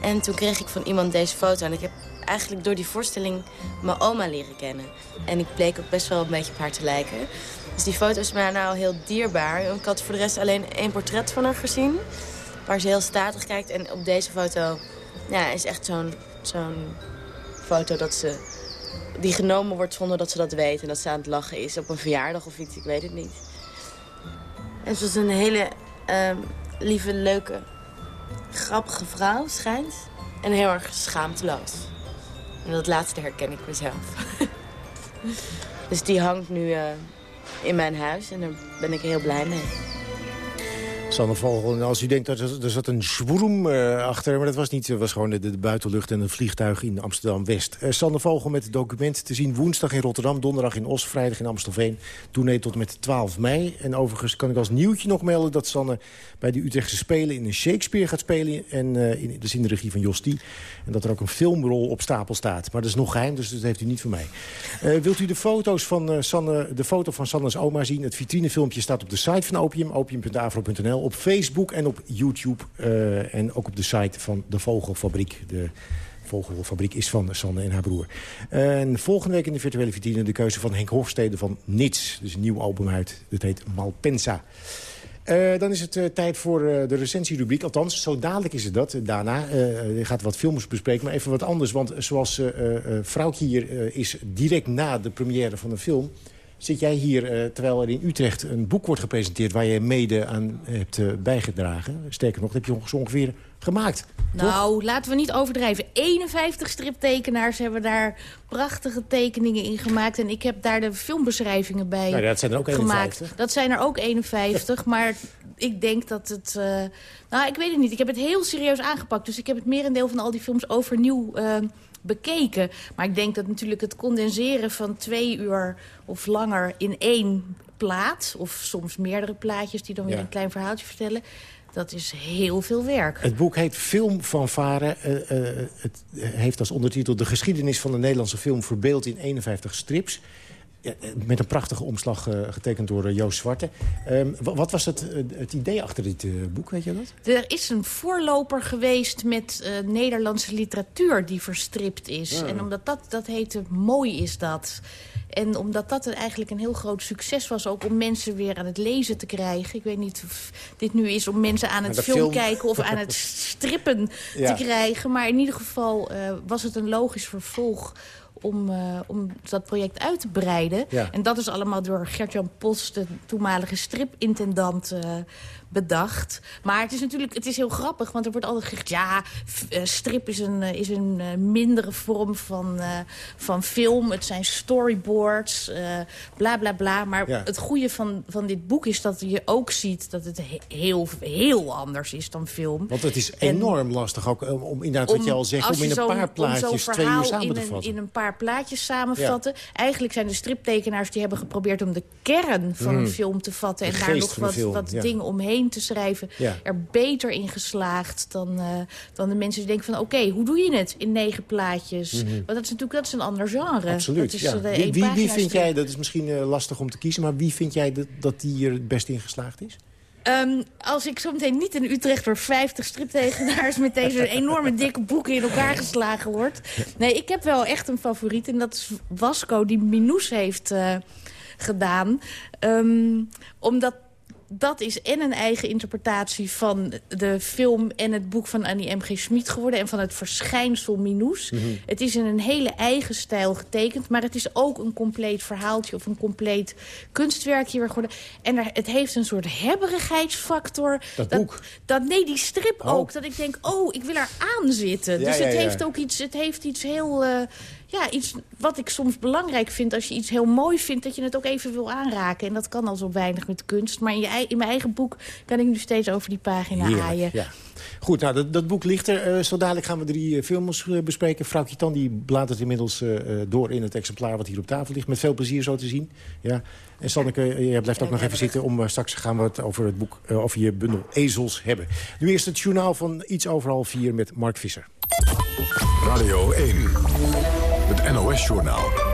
En toen kreeg ik van iemand deze foto. En ik heb eigenlijk door die voorstelling mijn oma leren kennen. En ik bleek ook best wel een beetje op haar te lijken. Dus die foto is mij nou heel dierbaar. Ik had voor de rest alleen één portret van haar gezien. Waar ze heel statig kijkt. En op deze foto is echt zo'n foto dat ze, die genomen wordt zonder dat ze dat weet. En dat ze aan het lachen is op een verjaardag of iets, ik weet het niet. En ze was een hele um, lieve, leuke, grappige vrouw, schijnt. En heel erg schaamteloos. En dat laatste herken ik mezelf. dus die hangt nu... Uh, in mijn huis. En daar ben ik heel blij mee. Sanne Vogel, als u denkt dat er, zat een zwoem uh, achter... maar dat was niet, het was gewoon de, buitenlucht en een vliegtuig in Amsterdam-West. Uh, Sanne Vogel met het document te zien woensdag in Rotterdam... donderdag in Os, vrijdag in Amstelveen. Tournee tot met 12 mei. En overigens kan ik als nieuwtje nog melden dat Sanne bij de Utrechtse Spelen... in een Shakespeare gaat spelen, en, uh, in, in de regie van Jostie. En dat er ook een filmrol op stapel staat. Maar dat is nog geheim, dus dat heeft u niet van mij. wilt u de foto's van Sanne, de foto van Sanne's oma zien? Het vitrinefilmpje staat op de site van Opium, opium.afro.nl op Facebook en op YouTube. Uh, en ook op de site van de Vogelfabriek. De Vogelfabriek is van Sanne en haar broer. En volgende week in de virtuele vitrine de keuze van Henk Hofstede van Nits. Dus een nieuw album uit. Dat heet Malpensa. Uh, dan is het uh, tijd voor de recensierubriek. Althans, zo dadelijk is het dat. Daarna gaat wat films bespreken, maar even wat anders. Want zoals Vrouwtje hier is direct na de première van een film zit jij hier uh, terwijl er in Utrecht een boek wordt gepresenteerd... waar je mede aan hebt uh, bijgedragen. Sterker nog, dat heb je ongeveer gemaakt. Nou, toch? laten we niet overdrijven. 51 striptekenaars hebben daar prachtige tekeningen in gemaakt. En ik heb daar de filmbeschrijvingen bij nou, dat zijn er ook gemaakt. 51. Dat zijn er ook 51, maar ik denk dat het... Uh, nou, ik weet het niet. Ik heb het heel serieus aangepakt. Dus ik heb het merendeel van al die films overnieuw bekeken. Maar ik denk dat natuurlijk het condenseren van twee uur of langer in één plaat... of soms meerdere plaatjes die dan weer Ja. een klein verhaaltje vertellen... dat is heel veel werk. Het boek heet Film van Varen. Eh, eh, het heeft als ondertitel de geschiedenis van de Nederlandse film... verbeeld in 51 strips. Ja, eh, met een prachtige omslag eh, getekend door eh, Joost Zwarte. Ehm, wa- wat was het, het idee achter dit boek, weet je dat? Er is een voorloper geweest met Nederlandse literatuur die verstript is. Ja. En omdat dat, dat heette Mooi is dat. En omdat dat eigenlijk een heel groot succes was... ook om mensen weer aan het lezen te krijgen. Ik weet niet of dit nu is om mensen aan het film, film. kijken... of aan het strippen Ja. te krijgen. Maar in ieder geval was het een logisch vervolg... Om, eh, om dat project uit te breiden. Ja. En dat is allemaal door Gert-Jan Post, de toenmalige stripintendant, eh, bedacht. Maar het is natuurlijk het is heel grappig, want er wordt altijd gezegd... ja, eh, strip is een, eh, is een eh, mindere vorm van, van film. Het zijn storyboards, bla bla bla. Maar Ja. het goede van, van dit boek is dat je ook ziet... dat het he- heel, heel anders is dan film. Want het is En- enorm lastig ook, om, om inderdaad, wat je al zegt... om in een paar plaatjes twee uur samen te vatten. in een paar paar plaatjes samenvatten. Eigenlijk zijn de striptekenaars die hebben geprobeerd om de kern van Mm. een film te vatten... en De daar nog wat, wat ja. dingen omheen te schrijven. Ja. Er beter in geslaagd dan, eh, dan de mensen die denken van... oké, hoe doe je het in negen plaatjes? Mhm. Want dat is natuurlijk dat is een ander genre. Absoluut, Dat is ja. eh, de Wie, wie, wie vind jij, dat is misschien eh, lastig om te kiezen... maar wie vind jij dat, dat die er het best in geslaagd is? Ehm, als ik zometeen niet in Utrecht door 50 striptegenaars... met deze enorme dikke boeken in elkaar geslagen word. Nee, ik heb wel echt een favoriet. En dat is Wasco, die Minous heeft gedaan. Ehm, omdat dat is en een eigen interpretatie van de film... en het boek van Annie M.G. Schmid geworden... en van het verschijnsel Minous. Mhm. Het is in een hele eigen stijl getekend... maar het is ook een compleet verhaaltje of een compleet kunstwerkje weer geworden. En er, het heeft een soort hebberigheidsfactor. Dat boek? Dat, nee, die strip Oh. ook. Dat ik denk, oh, ik wil er aan zitten. Ja, dus het ja. heeft ook iets, het heeft iets heel... eh, ja, iets wat ik soms belangrijk vind. Als je iets heel mooi vindt, dat je het ook even wil aanraken. En dat kan al zo weinig met kunst. Maar in, je, in mijn eigen boek kan ik nu steeds over die pagina Heerlijk, aaien. ja. Goed, nou, dat, dat boek ligt er. Eh, zo dadelijk gaan we drie eh, films eh, bespreken. Vrouwtje Tan die bladert inmiddels door in het exemplaar wat hier op tafel ligt. Met veel plezier zo te zien. Ja. En Sanneke, jij blijft ook nog even zitten. Om, straks gaan we het over het boek, over je bundel Ezels hebben. Nu eerst het journaal van iets over half vier met Mark Visser. Radio 1. Het NOS-journaal.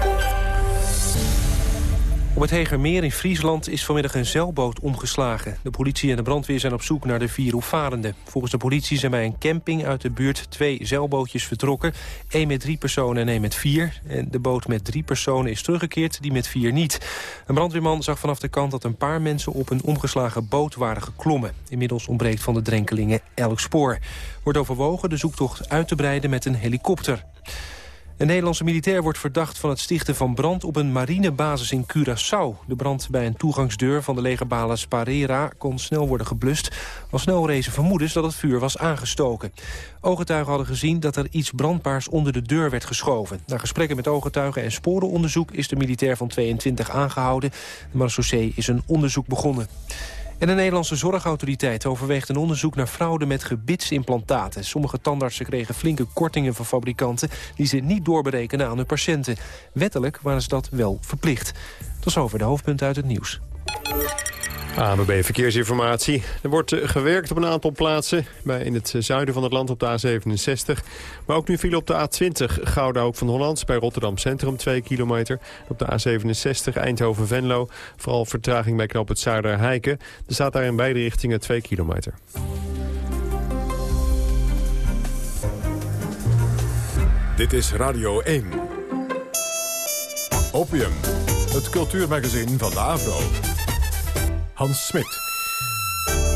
Op het Hegermeer in Friesland is vanmiddag een zeilboot omgeslagen. De politie en de brandweer zijn op zoek naar de vier opvarenden. Volgens de politie zijn bij een camping uit de buurt twee zeilbootjes vertrokken. Eén met drie personen en één met vier. En de boot met drie personen is teruggekeerd, die met vier niet. Een brandweerman zag vanaf de kant dat een paar mensen op een omgeslagen boot waren geklommen. Inmiddels ontbreekt van de drenkelingen elk spoor. Wordt overwogen de zoektocht uit te breiden met een helikopter. Een Nederlandse militair wordt verdacht van het stichten van brand op een marinebasis in Curaçao. De brand bij een toegangsdeur van de legerbasis Parera kon snel worden geblust. Al snel rezen vermoedens dat het vuur was aangestoken. Ooggetuigen hadden gezien dat er iets brandbaars onder de deur werd geschoven. Na gesprekken met ooggetuigen en sporenonderzoek is de militair van 22 aangehouden. De marechaussee is een onderzoek begonnen. En de Nederlandse Zorgautoriteit overweegt een onderzoek naar fraude met gebitsimplantaten. Sommige tandartsen kregen flinke kortingen van fabrikanten... die ze niet doorberekenen aan hun patiënten. Wettelijk waren ze dat wel verplicht. Tot zover de hoofdpunten uit het nieuws. ANWB Verkeersinformatie. Er wordt eh, gewerkt op een aantal plaatsen. Bij in het eh, zuiden van het land op de A67. Maar ook nu viel op de A20 Gouda Hoek van Holland. Bij Rotterdam Centrum 2 kilometer. Op de A67 Eindhoven-Venlo. Vooral vertraging bij knop het Zuider Heiken. Er staat daar in beide richtingen 2 kilometer. Dit is Radio 1. Opium, het cultuurmagazin van de Avro. Hans Smit.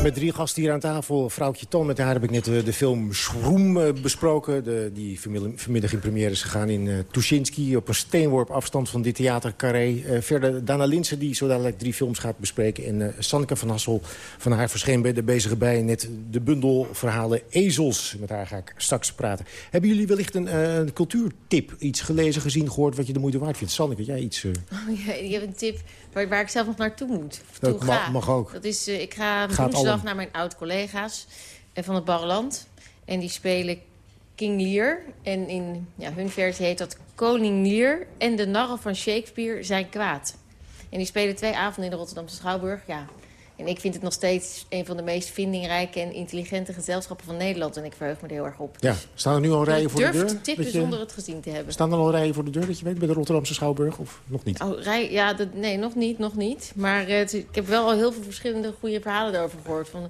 Met drie gasten hier aan tafel. Vrouwtje Ton, met haar heb ik net eh, de film Schroem eh, besproken. De, die vanmiddag in première is gegaan in uh, Tuschinski... op een steenworp afstand van dit theater Carré. Eh, verder Dana Linsen, die zo dadelijk drie films gaat bespreken. En uh, Sanneke van Hassel van haar verscheen bij de bezige bij... net de bundel verhalen Ezels. Met haar ga ik straks praten. Hebben jullie wellicht een, uh, een cultuurtip? Iets gelezen, gezien, gehoord wat je de moeite waard vindt? Sanneke, jij iets... Oh, ja, je hebt een tip waar, waar ik zelf nog naartoe moet. Dat Toe mag, mag ook. Dat is, uh, ik ga Gaat woensdag allen. naar mijn oud-collega's uh, van het Barreland. En die spelen King Lear. En in ja, hun versie heet dat Koning Lear en de narren van Shakespeare zijn kwaad. En die spelen twee avonden in de Rotterdamse Schouwburg. Ja. En ik vind het nog steeds een van de meest vindingrijke en intelligente gezelschappen van Nederland. En ik verheug me er heel erg op. Ja, staan er nu al rijen ik voor de durf deur? te tippen Dat je- zonder het gezien te hebben. Staan er al rijen voor de deur, dat je weet, bij de Rotterdamse Schouwburg? Of nog niet? Oh, rij, ja, dat, nee, nog niet, nog niet. Maar eh, ik heb wel al heel veel verschillende goede verhalen erover gehoord. Van,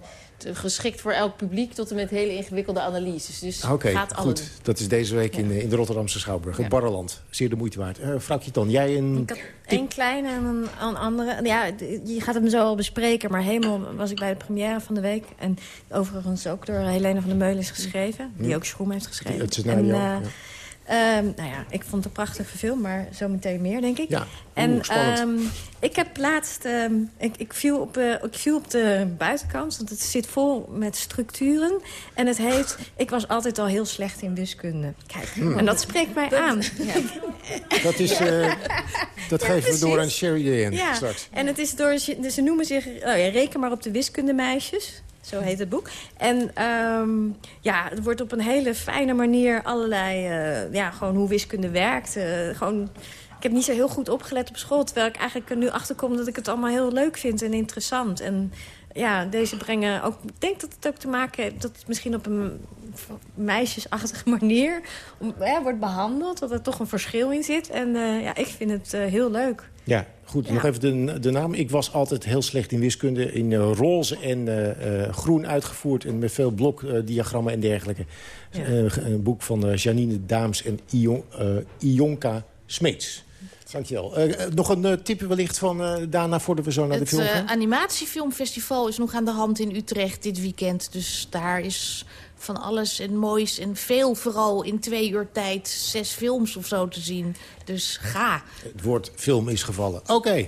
geschikt voor elk publiek tot en met hele ingewikkelde analyses. Dus Oké, gaat goed. Dat is deze week in, eh, in de Rotterdamse Schouwburg. Het Barreland. Zeer de moeite waard. Uh, Vrouwtje Ton, jij een... Ik had één kleine en een, een andere. Ja, je gaat hem zo al bespreken. Maar helemaal was ik bij de première van de week. En overigens ook door Helene van der Meulen is geschreven. Die ook Schroem heeft geschreven. Het scenario, En, eh, ja. Ehm, nou ja, ik vond het een prachtige film, maar zometeen meer, denk ik. Ja, en ehm, ik heb laatst... ehm, ik, ik, viel op, eh, ik viel op de buitenkant, want het zit vol met structuren. En het heet... Ik was altijd al heel slecht in wiskunde. Kijk, Hmm. en dat spreekt mij aan. Dat, is, eh, dat Ja, geven we door aan Sherry Dayan Ja, straks. en het is door, dus ze noemen zich, oh ja, reken maar op de wiskundemeisjes. Zo heet het boek. En ehm, ja, het wordt op een hele fijne manier allerlei... eh, ja, gewoon hoe wiskunde werkt. eh, gewoon, ik heb niet zo heel goed opgelet op school... terwijl ik eigenlijk er nu achter kom dat ik het allemaal heel leuk vind en interessant. En ja, deze brengen ook... Ik denk dat het ook te maken heeft dat het misschien op een meisjesachtige manier om, ja, wordt behandeld. Dat er toch een verschil in zit. En eh, ja, ik vind het eh, heel leuk. Ja, goed. Nog even de, de naam. Ik was altijd heel slecht in wiskunde. In eh, roze en groen uitgevoerd. En met veel blokdiagrammen en dergelijke. Ja. Een boek van Janine Daams en Ion, Ionka Smeets. Dankjewel. Eh, nog een eh, tip wellicht van Dana voordat we zo naar de Het film gaan? animatiefilmfestival is nog aan de hand in Utrecht dit weekend. Dus daar is van alles en moois en veel vooral in twee uur tijd zes films of zo te zien. Dus ga. Het woord film is gevallen. Oké.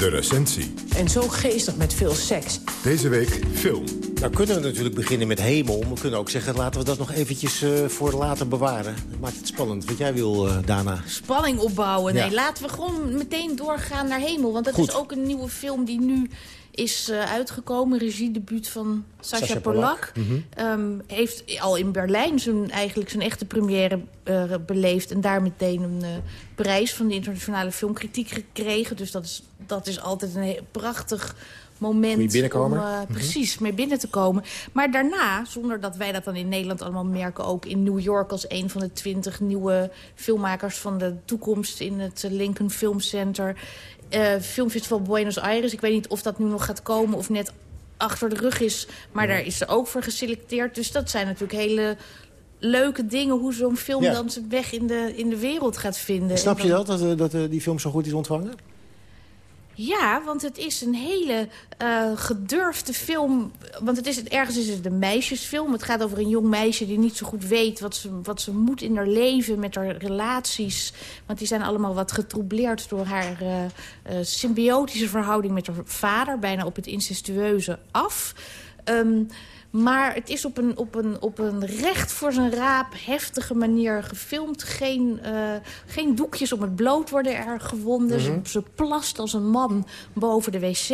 De recensie. En zo geestig met veel seks. Deze week film. Nou kunnen we natuurlijk beginnen met hemel. Maar we kunnen ook zeggen, laten we dat nog eventjes eh, voor later bewaren. Dat maakt het spannend. Wat jij wil, eh, Dana. Spanning opbouwen. Nee, Ja. laten we gewoon meteen doorgaan naar Hemel. Want dat Goed. is ook een nieuwe film die nu is eh, uitgekomen. Regiedebuut van Sacha, Sacha Polak. Mhm. Ehm, heeft al in Berlijn zijn, eigenlijk zijn echte première eh, beleefd. En daar meteen een eh, prijs van de internationale filmkritiek gekregen. Dus dat is, dat is altijd een heel prachtig moment om Mhm. precies mee binnen te komen. Maar daarna, zonder dat wij dat dan in Nederland allemaal merken... ook in New York als een van de twintig nieuwe filmmakers van de toekomst... in het Lincoln Film Center. Eh, Filmfestival Buenos Aires. Ik weet niet of dat nu nog gaat komen of net achter de rug is. Maar daar is ze ook voor geselecteerd. Dus dat zijn natuurlijk hele leuke dingen... hoe zo'n film Ja. dan zijn weg in de, in de wereld gaat vinden. Snap je dat, dat, eh, dat eh, die film zo goed is ontvangen? Ja, want het is een hele eh, gedurfde film. Want het is, ergens is het een meisjesfilm. Het gaat over een jong meisje die niet zo goed weet... wat ze, wat ze moet in haar leven met haar relaties. Want die zijn allemaal wat getroubleerd door haar eh, eh, symbiotische verhouding met haar vader. Bijna op het incestueuze af. Ehm, maar het is op een, op, een, op een recht voor zijn raap heftige manier gefilmd. Geen, eh, geen doekjes om het bloot worden er gewonden. Ze- Mhm. ze, plast als een man boven de wc.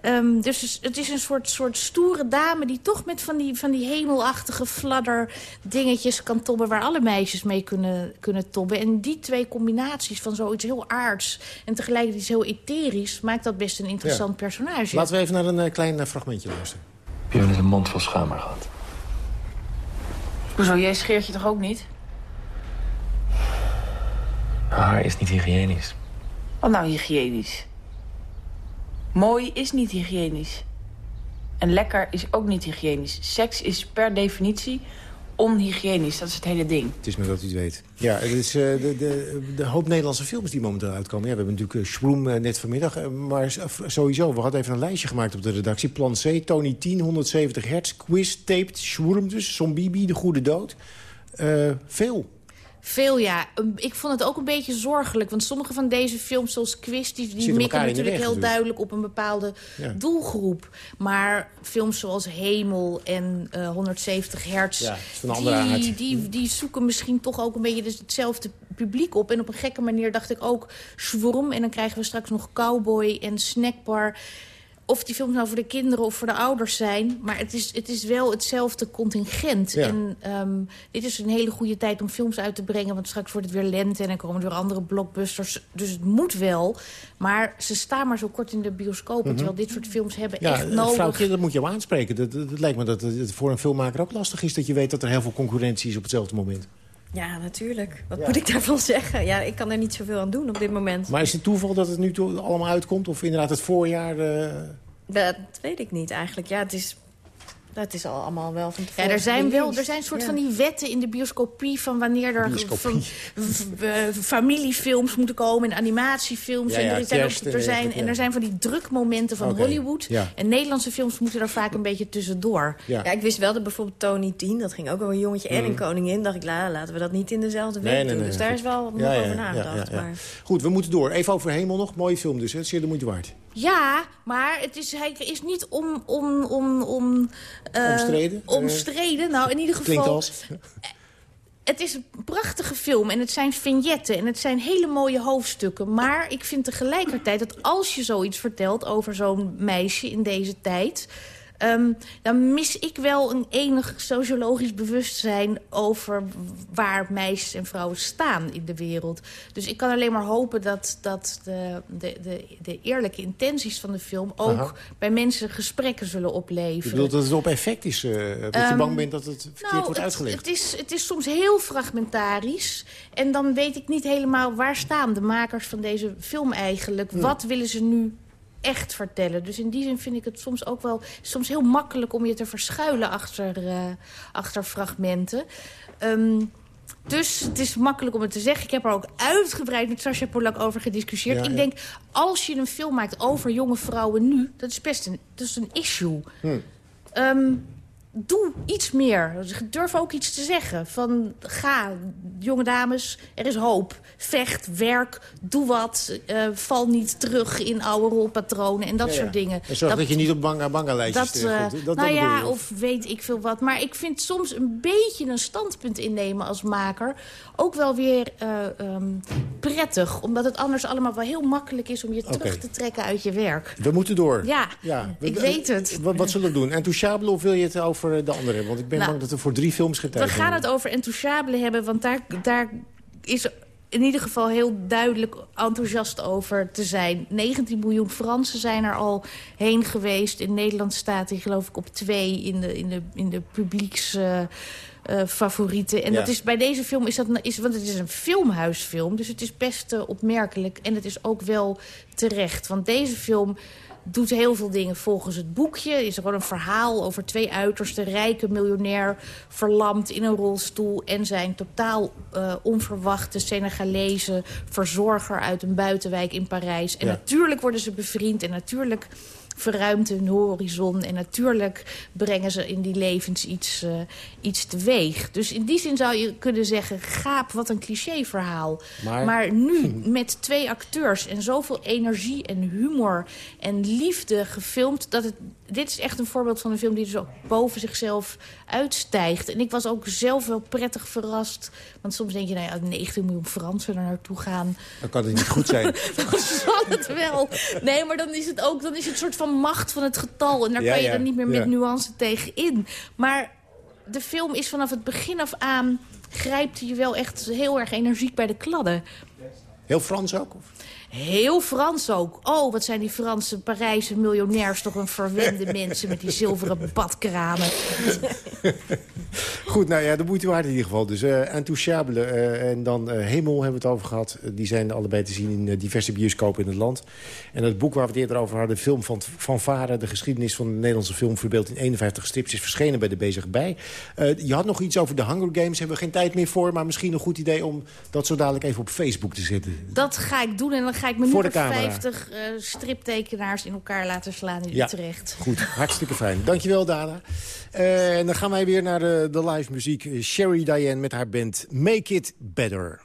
Ehm, dus het is een soort, soort stoere dame die toch met van die, van die hemelachtige fladder dingetjes kan tobben... waar alle meisjes mee kunnen, kunnen tobben. En die twee combinaties van zoiets heel aards en tegelijkertijd iets heel etherisch... maakt dat best een interessant Ja. personage. Laten we even naar een eh, klein eh, fragmentje luisteren. Heb je wel eens een mond vol schaamhaar gehad? Hoezo, jij scheert je toch ook niet? Haar is niet hygiënisch. Wat nou hygiënisch? Mooi is niet hygiënisch. En lekker is ook niet hygiënisch. Seks is per definitie onhygiënisch. Dat is het hele ding. Het is maar dat u het weet. Ja, het is eh, de, de, de hoop Nederlandse films die momenteel uitkomen. Ja, we hebben natuurlijk uh, Shroom eh, net vanmiddag. eh, maar sowieso, we hadden even een lijstje gemaakt op de redactie. Plan C, Tony 10, 170 hertz, Quiz, Taped, Shroom dus, Zombie, De Goede Dood. Eh, veel. Veel, ja. Um, Ik vond het ook een beetje zorgelijk. Want sommige van deze films, zoals Quiz... die, die mikken natuurlijk weg heel duidelijk op een bepaalde Ja. doelgroep. Maar films zoals Hemel en eh 170 hertz... Ja, aard. die, die, die zoeken misschien toch ook een beetje dus hetzelfde publiek op. En op een gekke manier dacht ik ook Schworm. En dan krijgen we straks nog Cowboy en Snackbar... Of die films nou voor de kinderen of voor de ouders zijn. Maar het is, het is wel hetzelfde contingent. Ja. En ehm, dit is een hele goede tijd om films uit te brengen. Want straks wordt het weer lente en dan komen er weer andere blockbusters. Dus het moet wel. Maar ze staan maar zo kort in de bioscopen. Mhm. Terwijl dit soort films hebben Ja, echt eh, nodig. vrouwtje, dat moet je wel aanspreken. Dat, dat, dat lijkt me dat het voor een filmmaker ook lastig is... dat je weet dat er heel veel concurrentie is op hetzelfde moment. Ja, natuurlijk. Wat Ja. moet ik daarvan zeggen? Ja, ik kan er niet zoveel aan doen op dit moment. Maar is het toeval dat het nu allemaal uitkomt? Of inderdaad het voorjaar... eh, Dat weet ik niet eigenlijk. Ja, het is... Dat is al allemaal wel van Ja, tevoren er zijn wel er zijn een soort Ja. van die wetten in de bioscopie... van wanneer er Bioscopie. van, v- eh, familiefilms moeten komen en animatiefilms. Ja, en, ja, er zijn kerst er zijn, dergelijke, en ja. er zijn van die drukmomenten van Hollywood. ja. En Nederlandse films moeten er vaak een beetje tussendoor. Ja. Ja, ik wist wel dat bijvoorbeeld Tony 10, dat ging ook over een jongetje en Mm. een koningin. dacht ik, la, laten we dat niet in dezelfde week doen. dus daar is wel nog Ja, ja, over ja, nagedacht. ja, ja. Maar... Goed, we moeten door. Even over Hemel nog. Mooie film dus, hè? Zeer de moeite waard. Ja, maar het is, hij is niet om... om, om, om eh, Omstreden? Omstreden, nou in ieder geval... Klinkt als... Het is een prachtige film en het zijn vignetten en het zijn hele mooie hoofdstukken. Maar ik vind tegelijkertijd dat als je zoiets vertelt over zo'n meisje in deze tijd... ehm, dan mis ik wel een enig sociologisch bewustzijn over waar meisjes en vrouwen staan in de wereld. Dus ik kan alleen maar hopen dat, dat de, de, de, de eerlijke intenties van de film ook Aha. bij mensen gesprekken zullen Je opleveren. bedoelt dat het op effect is? eh, dat je Ehm, bang bent dat het verkeerd nou, wordt uitgelegd? Het is, het is soms heel fragmentarisch. En dan weet ik niet helemaal waar staan de makers van deze film eigenlijk. Hm. Wat willen ze nu echt vertellen? Dus in die zin vind ik het soms ook wel soms heel makkelijk om je te verschuilen achter, eh, achter fragmenten. Ehm, dus het is makkelijk om het te zeggen. Ik heb er ook uitgebreid met Sascha Polak over gediscussieerd. Ja, ik denk, als je een film maakt over jonge vrouwen nu... dat is best een, dat is een issue. Hm. Ehm, doe iets meer. Durf ook iets te zeggen. Van ga, jonge dames, er is hoop. Vecht, werk, doe wat. eh, val niet terug in oude rolpatronen en dat Ja, ja. soort dingen. En zorg dat, je niet op banga banga lijstjes dat, eh, Dat, nou ja, je. of weet ik veel wat. Maar ik vind soms een beetje een standpunt innemen als maker... ook wel weer eh, ehm, prettig. Omdat het anders allemaal wel heel makkelijk is... om je terug te trekken uit je werk. We moeten door. Ja, Ja, we- ik weet het. Wat, wat zullen we doen? Enthousiasme of wil je het over eh, de andere hebben? Want ik ben Nou, bang dat we voor drie films tijd We gaan het over Enthousiable hebben, want daar, daar is in ieder geval heel duidelijk enthousiast over te zijn. 19 miljoen Fransen zijn er al heen geweest. In Nederland staat hij geloof ik op twee in de, in de, in de publieks... eh, eh, favorieten. En Ja. dat is bij deze film is dat is, want het is een filmhuisfilm, dus het is best opmerkelijk en het is ook wel terecht, want deze film doet heel veel dingen volgens het boekje. Is er gewoon een verhaal over twee uitersten. Rijke miljonair, verlamd in een rolstoel... en zijn totaal eh, onverwachte Senegalese verzorger... uit een buitenwijk in Parijs. En Ja. natuurlijk worden ze bevriend en natuurlijk verruimt hun horizon. En natuurlijk brengen ze in die levens iets, eh, iets teweeg. Dus in die zin zou je kunnen zeggen... gaap, wat een clichéverhaal. Maar- maar nu met twee acteurs en zoveel energie en humor en liefde gefilmd... dat het, dit is echt een voorbeeld van een film die dus ook boven zichzelf uitstijgt. En ik was ook zelf wel prettig verrast. Want soms denk je, nou ja, 19 miljoen Fransen er naartoe gaan... Dan kan het niet goed zijn. dan zal het wel. Nee, maar dan is het ook dan is het een soort van macht van het getal. En daar Ja, kan je ja, dan niet meer met nuance tegen in. Maar de film is vanaf het begin af aan... grijpt je wel echt heel erg energiek bij de kladden. Heel Frans ook? Of? Heel Frans ook. Oh, wat zijn die Franse Parijse miljonairs toch een verwende mensen... met die zilveren badkramen. Goed, nou ja, de moeite waard in ieder geval. Dus eh Enthousiable eh, en dan eh, Hemel hebben we het over gehad. Eh, die zijn allebei te zien in diverse bioscopen in het land. En het boek waar we het eerder over hadden, de film van, van Varen... de geschiedenis van de Nederlandse film verbeeld in 51 strips... is verschenen bij de Bezig Bij. Je had nog iets over de Hunger Games, hebben we geen tijd meer voor... maar misschien een goed idee om dat zo dadelijk even op Facebook te zetten. Dat ga ik doen en dan ga ik me Voor de door camera. 50 eh, striptekenaars in elkaar laten slaan in Ja, Utrecht. goed. Hartstikke fijn. Dankjewel, Dana. Eh, en dan gaan wij weer naar de, de live muziek. Sherry Diane met haar band Make It Better.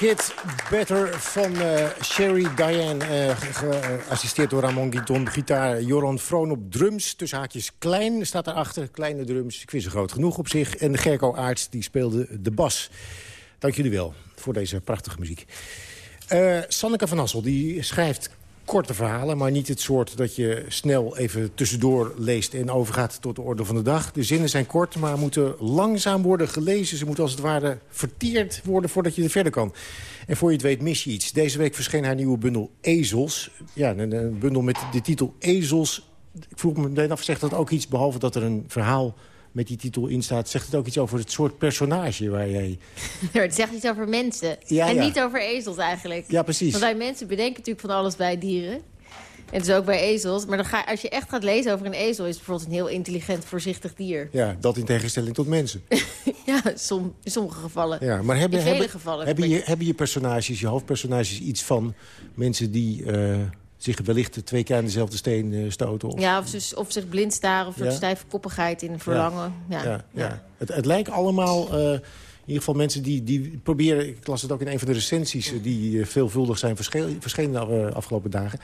Make It Better van uh, Sherry Diane. Uh, geassisteerd door Ramon Guiton, gitaar. Joran Vroon op drums. Tussen haakjes klein staat erachter. Kleine drums. Ik vind ze groot genoeg op zich. En Gerco Aarts die speelde de bas. Dank jullie wel voor deze prachtige muziek. Sanneke van Assel die schrijft korte verhalen, maar niet het soort dat je snel even tussendoor leest en overgaat tot de orde van de dag. De zinnen zijn kort, maar moeten langzaam worden gelezen. Ze moeten als het ware verteerd worden voordat je er verder kan. En voor je het weet mis je iets. Deze week verscheen haar nieuwe bundel Ezels. Ja, een, bundel met de titel Ezels. Ik vroeg me meteen af, zegt dat ook iets, behalve dat er een verhaal met die titel in staat... zegt het ook iets over het soort personage waar jij... het zegt iets over mensen. Ja, en ja. niet over ezels eigenlijk. Ja, precies. Want wij mensen bedenken natuurlijk van alles bij dieren. En dus ook bij ezels. Maar dan ga, als je echt gaat lezen over een ezel... is het bijvoorbeeld een heel intelligent, voorzichtig dier. Ja, dat in tegenstelling tot mensen. ja, som, in sommige gevallen. Ja, maar hebben, in vele hebben, gevallen. Hebben je, hebben je personages, je hoofdpersonages... iets van mensen die... Uh, zich wellicht twee keer aan dezelfde steen uh, stoten. Of... Ja, of, ze, of zich blind staren of Ja. stijve koppigheid in verlangen. Ja. Ja, ja. Het, het lijkt allemaal... uh, in ieder geval mensen die, die proberen... Ik las het ook in een van de recensies... uh, die veelvuldig zijn verschenen de afgelopen dagen.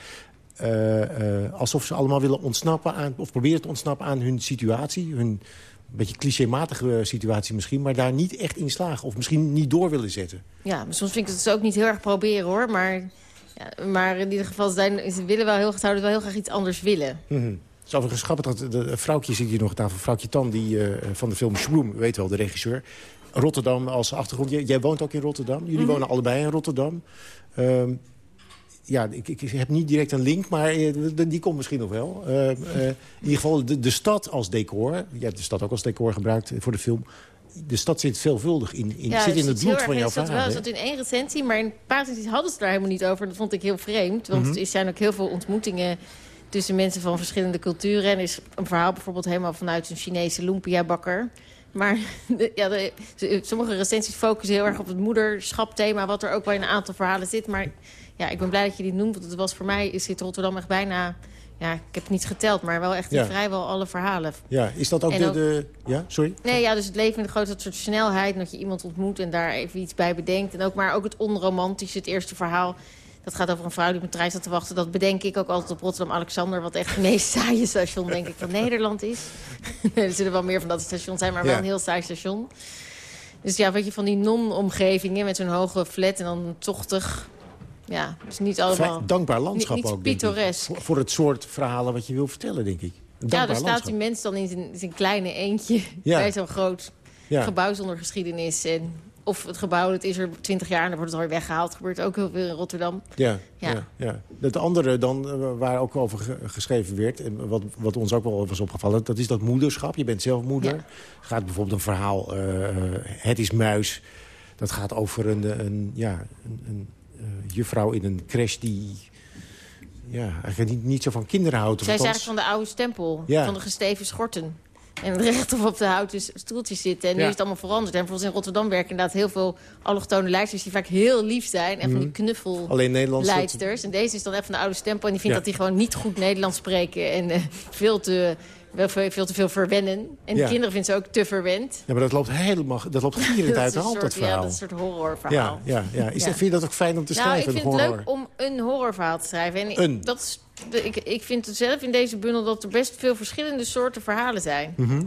Uh, alsof ze allemaal willen ontsnappen aan... of proberen te ontsnappen aan hun situatie. Hun een beetje clichématige situatie misschien... maar daar niet echt in slagen. Of misschien niet door willen zetten. Ja, maar soms vind ik het dus ook niet heel erg proberen, hoor. Maar, ja, maar in ieder geval, zijn, ze willen wel heel, zouden wel heel graag iets anders willen. Mm -hmm. Het is overigens grappig dat de vrouwtje zit hier nog aan tafel. Vrouwtje Tan, die, uh, van de film Shroom, weet wel, de regisseur. Rotterdam als achtergrond. Jij, jij woont ook in Rotterdam. Jullie mm -hmm. wonen allebei in Rotterdam. Uh, ja, ik, ik, heb niet direct een link, maar die komt misschien nog wel. Uh, uh, in ieder geval de, de stad als decor. Je hebt de stad ook als decor gebruikt voor de film. De stad zit veelvuldig in, in, ja, zit in het bloed van jouw vader. Ja, dat zat in één recensie, maar in een paar recensies hadden ze daar helemaal niet over. Dat vond ik heel vreemd, want mm -hmm. er zijn ook heel veel ontmoetingen tussen mensen van verschillende culturen. En er is een verhaal bijvoorbeeld helemaal vanuit een Chinese lumpia-bakker. Maar de, ja, de, sommige recensies focussen heel erg op het moederschapthema... wat er ook wel in een aantal verhalen zit. Maar ja, ik ben blij dat je die noemt, want het was voor mij... zit Rotterdam echt bijna... Ja, ik heb het niet geteld, maar wel echt Ja. vrijwel alle verhalen. Ja, is dat ook de, ook- de... Ja, sorry? Nee, ja, dus het leven in de grote soort snelheid. Dat je iemand ontmoet en daar even iets bij bedenkt. En ook, maar ook het onromantische, het eerste verhaal. Dat gaat over een vrouw die op een trein staat te wachten. Dat bedenk ik ook altijd op Rotterdam-Alexander. Wat echt het meest saaie station, denk ik, van Nederland is. er zullen wel meer van dat station zijn, maar wel Ja. een heel saai station. Dus ja, weet je, van die non-omgevingen met zo'n hoge flat en dan tochtig. Ja, dus niet allemaal... Vrij dankbaar landschap niet, niet ook, ik. pittoresk. Voor, het soort verhalen wat je wil vertellen, denk ik. Een Ja, daar staat die mens dan in zijn, zijn kleine eentje... Ja. bij zo'n groot Ja. gebouw zonder geschiedenis. En of het gebouw, dat is er 20 jaar en dan wordt het alweer weggehaald. Dat gebeurt ook heel veel in Rotterdam. Ja, Ja. ja. Het andere dan, eh, waar ook over ge- geschreven werd... en wat, wat ons ook wel was opgevallen... dat is dat moederschap. Je bent zelf moeder. Gaat bijvoorbeeld een verhaal... eh, eh, het is muis. Dat gaat over een, een, ja, een, een juffrouw in een crash die... Ja, eigenlijk niet, niet zo van kinderen houdt. Zij is althans- eigenlijk van de oude stempel. Ja. Van de gesteven schorten. En rechtop op de houten stoeltjes zitten. En nu Ja. is het allemaal veranderd. En bijvoorbeeld in Rotterdam werken inderdaad heel veel allochtone leidsters... die vaak heel lief zijn. En van die Mhm. knuffel Alleen Nederlands. leidsters. En deze is dan echt van de oude stempel. En die vindt Ja. dat die gewoon niet goed Nederlands spreken. En eh, veel, te, wel veel, te veel verwennen. En de kinderen vinden ze ook te verwend. Ja, maar dat loopt helemaal... Dat loopt gierend uit de hand, soort- dat verhaal. Ja, dat is een soort horrorverhaal. Ja, ja, ja. Is. Dat, vind je dat ook fijn om te Nou, schrijven, ik vind het leuk om een horrorverhaal te schrijven. En ik- Een. Dat is, ik, ik vind het zelf in deze bundel dat er best veel verschillende soorten verhalen zijn. Mhm.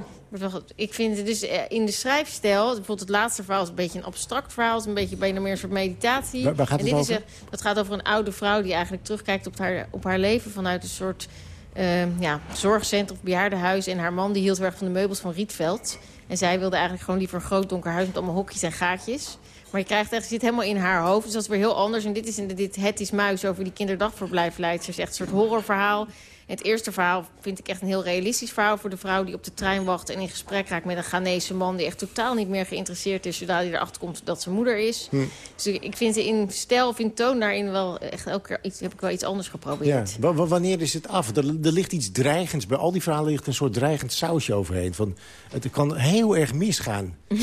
Ik vind het dus eh, in de schrijfstijl... bijvoorbeeld het laatste verhaal is een beetje een abstract verhaal... is een beetje bijna meer een soort meditatie. Waar- waar gaat en het dit over? Is, dat gaat over een oude vrouw die eigenlijk terugkijkt op haar, op haar leven... vanuit een soort eh, ja, zorgcentrum of bejaardenhuis. En haar man die hield heel erg van de meubels van Rietveld. En zij wilde eigenlijk gewoon liever een groot donker huis... met allemaal hokjes en gaatjes. Maar je krijgt echt, je zit helemaal in haar hoofd. Dus dat is weer heel anders. En dit is in dit Het is Muis over die kinderdagverblijfleidsters. Echt een soort horrorverhaal. Het eerste verhaal vind ik echt een heel realistisch verhaal... voor de vrouw die op de trein wacht en in gesprek raakt met een Ghanese man... die echt totaal niet meer geïnteresseerd is... zodra hij erachter komt dat ze moeder is. Hm. Dus ik vind ze in stijl of in toon daarin wel echt elke keer iets, heb ik wel iets anders Ja. geprobeerd. wa- wanneer is het af? Er, er ligt iets dreigends. Bij al die verhalen ligt een soort dreigend sausje overheen. Van, het kan heel erg misgaan.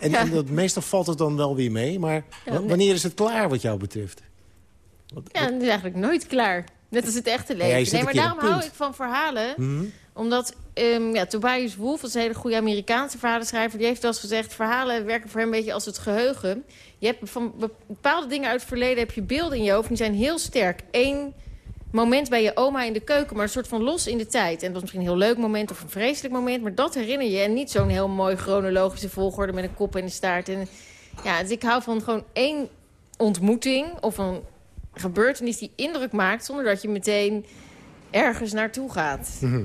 en, en dat, meestal valt het dan wel weer mee. Maar Ja, wa- nee. wanneer is het klaar wat jou betreft? Ja, het is eigenlijk nooit klaar. Net als het echte Ja, leven. zet nee, maar daarom hou ik van verhalen. Mhm. Omdat ehm, ja, Tobias Wolff, dat is een hele goede Amerikaanse verhalenschrijver... die heeft wel eens gezegd, verhalen werken voor hem een beetje als het geheugen. Je hebt van bepaalde dingen uit het verleden heb je beelden in je hoofd... die zijn heel sterk. Eén moment bij je oma in de keuken, maar een soort van los in de tijd. En dat was misschien een heel leuk moment of een vreselijk moment... maar dat herinner je en niet zo'n heel mooi chronologische volgorde... met een kop en een staart. En, ja, dus ik hou van gewoon één ontmoeting of een gebeurtenis die indruk maakt... zonder dat je meteen ergens naartoe gaat. Mhm.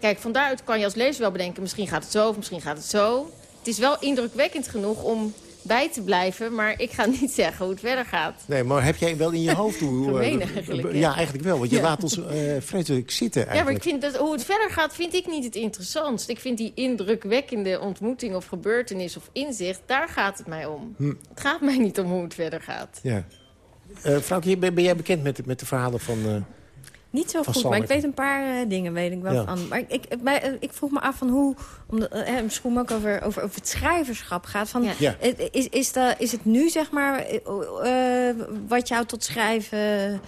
Kijk, van daaruit kan je als lezer wel bedenken... misschien gaat het zo of misschien gaat het zo. Het is wel indrukwekkend genoeg om bij te blijven... maar ik ga niet zeggen hoe het verder gaat. Nee, maar heb jij wel in je hoofd hoe... Gemeen eh, eigenlijk? Ja, eigenlijk wel, want je Ja. laat ons eh vreselijk zitten Ja, maar ik eigenlijk. vind dat hoe het verder gaat, vind ik niet het interessantst. Ik vind die indrukwekkende ontmoeting of gebeurtenis of inzicht... daar gaat het mij om. Hm. Het gaat mij niet om hoe het verder gaat. Ja. Eh Vrouwtje, ben, ben jij bekend met, de- met de verhalen van... eh, Niet zo Van goed, maar ik weet een paar eh, dingen weet ik wel Ja. van. Maar ik, ik, bij- ik vroeg me af van hoe, omdat uh, ook over, over, over het schrijverschap gaat. Van, Ja. Is, is, dat, is het nu, zeg maar, wat jou tot schrijven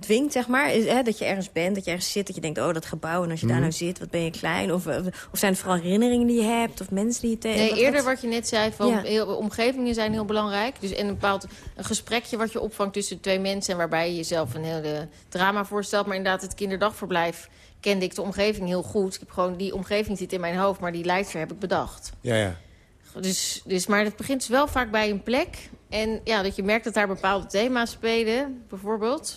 dwingt, zeg maar? Is, hè, dat je ergens bent, dat je ergens zit, dat je denkt, oh, dat gebouw. En als je daar Mhm. nou zit, wat ben je klein? Of, eh, of zijn het vooral herinneringen die je hebt? Of mensen die je tegen... Nee, wat- eerder wat- wat je net zei, van Ja. heel, omgevingen zijn heel belangrijk. Dus en een bepaald een gesprekje wat je opvangt tussen twee mensen... en waarbij je jezelf een hele drama voorstelt. Maar inderdaad, het kinderdagverblijf kende ik de omgeving heel goed. Ik heb gewoon, die omgeving zit in mijn hoofd, maar die leidster heb ik bedacht. ja, ja. Dus, dus, maar het begint dus wel vaak bij een plek. En ja, dat je merkt dat daar bepaalde thema's spelen, bijvoorbeeld.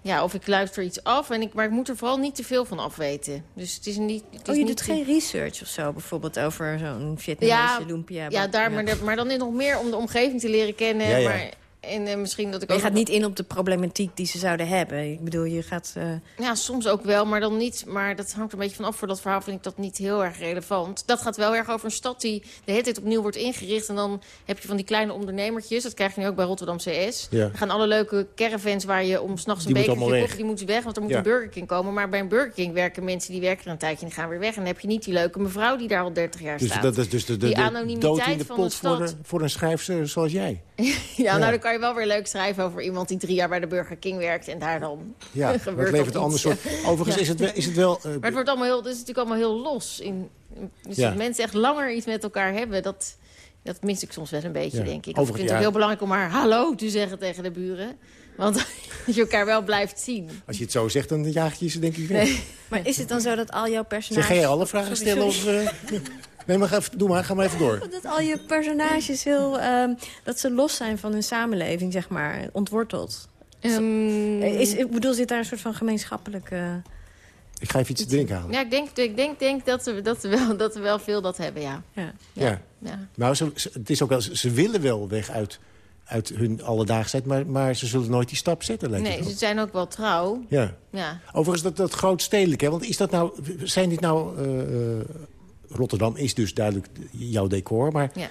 Ja, of ik luister iets af, en ik, maar ik moet er vooral niet te veel van afweten. Dus het is niet... Het is Oh, je niet doet geen research of zo, bijvoorbeeld over zo'n Vietnamese ja, lumpia. ja, daar, Maar, maar dan is nog meer om de omgeving te leren kennen. Ja, ja. Maar, en eh, misschien dat ik Maar ook je gaat niet in op de problematiek die ze zouden hebben. Ik bedoel, je gaat... eh, Ja, soms ook wel, maar dan niet. Maar dat hangt er een beetje van af. Voor dat verhaal vind ik dat niet heel erg relevant. Dat gaat wel erg over een stad die de hele tijd opnieuw wordt ingericht. En dan heb je van die kleine ondernemertjes. Dat krijg je nu ook bij Rotterdam CS. Ja. Gaan alle leuke caravans waar je om s'nachts een beker weg. kopen. Die moeten weg, want er moet Ja. een Burger King komen. Maar bij een Burger King werken mensen die werken er een tijdje en die gaan weer weg. En dan heb je niet die leuke mevrouw die daar al 30 jaar Dus staat. dat is dus de, de, die de anonimiteit dood in de van pot de voor, stad. de- voor een schrijfster zoals jij. Ja, Ja. nou dan kan je wel weer leuk schrijven over iemand die drie jaar bij de Burger King werkt en daar dan Ja, dat gebeurt levert toch een ander soort... Overigens Ja. is het wel... Is het wel eh, Maar het wordt allemaal heel, het is natuurlijk allemaal heel los. In, dus Ja. dat mensen echt langer iets met elkaar hebben, dat, dat mis ik soms wel een beetje, Ja. denk ik. Of ik Overigens, vind het ook heel belangrijk om maar hallo te zeggen tegen de buren. Want dat je elkaar wel blijft zien. als je het zo zegt, dan jaag je ze denk ik weg. Nee. Maar is het dan zo dat al jouw personages... Zeg, ga je alle vragen Sorry, stellen? Of, eh, nee, maar ga even, doe maar. Ga maar even door. Dat al je personages heel... ehm, dat ze los zijn van hun samenleving, zeg maar. Ontworteld. Ehm, Is, ik bedoel, zit daar een soort van gemeenschappelijke... Ik ga even iets te drinken halen. Ja, ik denk, ik denk, denk dat, we, dat, we wel, dat we wel veel dat hebben, ja. Ja. Ja. ja. Nou, ze, het is ook wel, ze willen wel weg uit, uit hun alledaagsheid... Maar, maar ze zullen nooit die stap zetten, lijkt Nee, ze zijn ook wel trouw. Ja. Ja. Overigens, dat, dat grootstedelijk, hè? Want is dat nou, zijn dit nou... eh, eh, Rotterdam is dus duidelijk jouw decor, maar... Ja.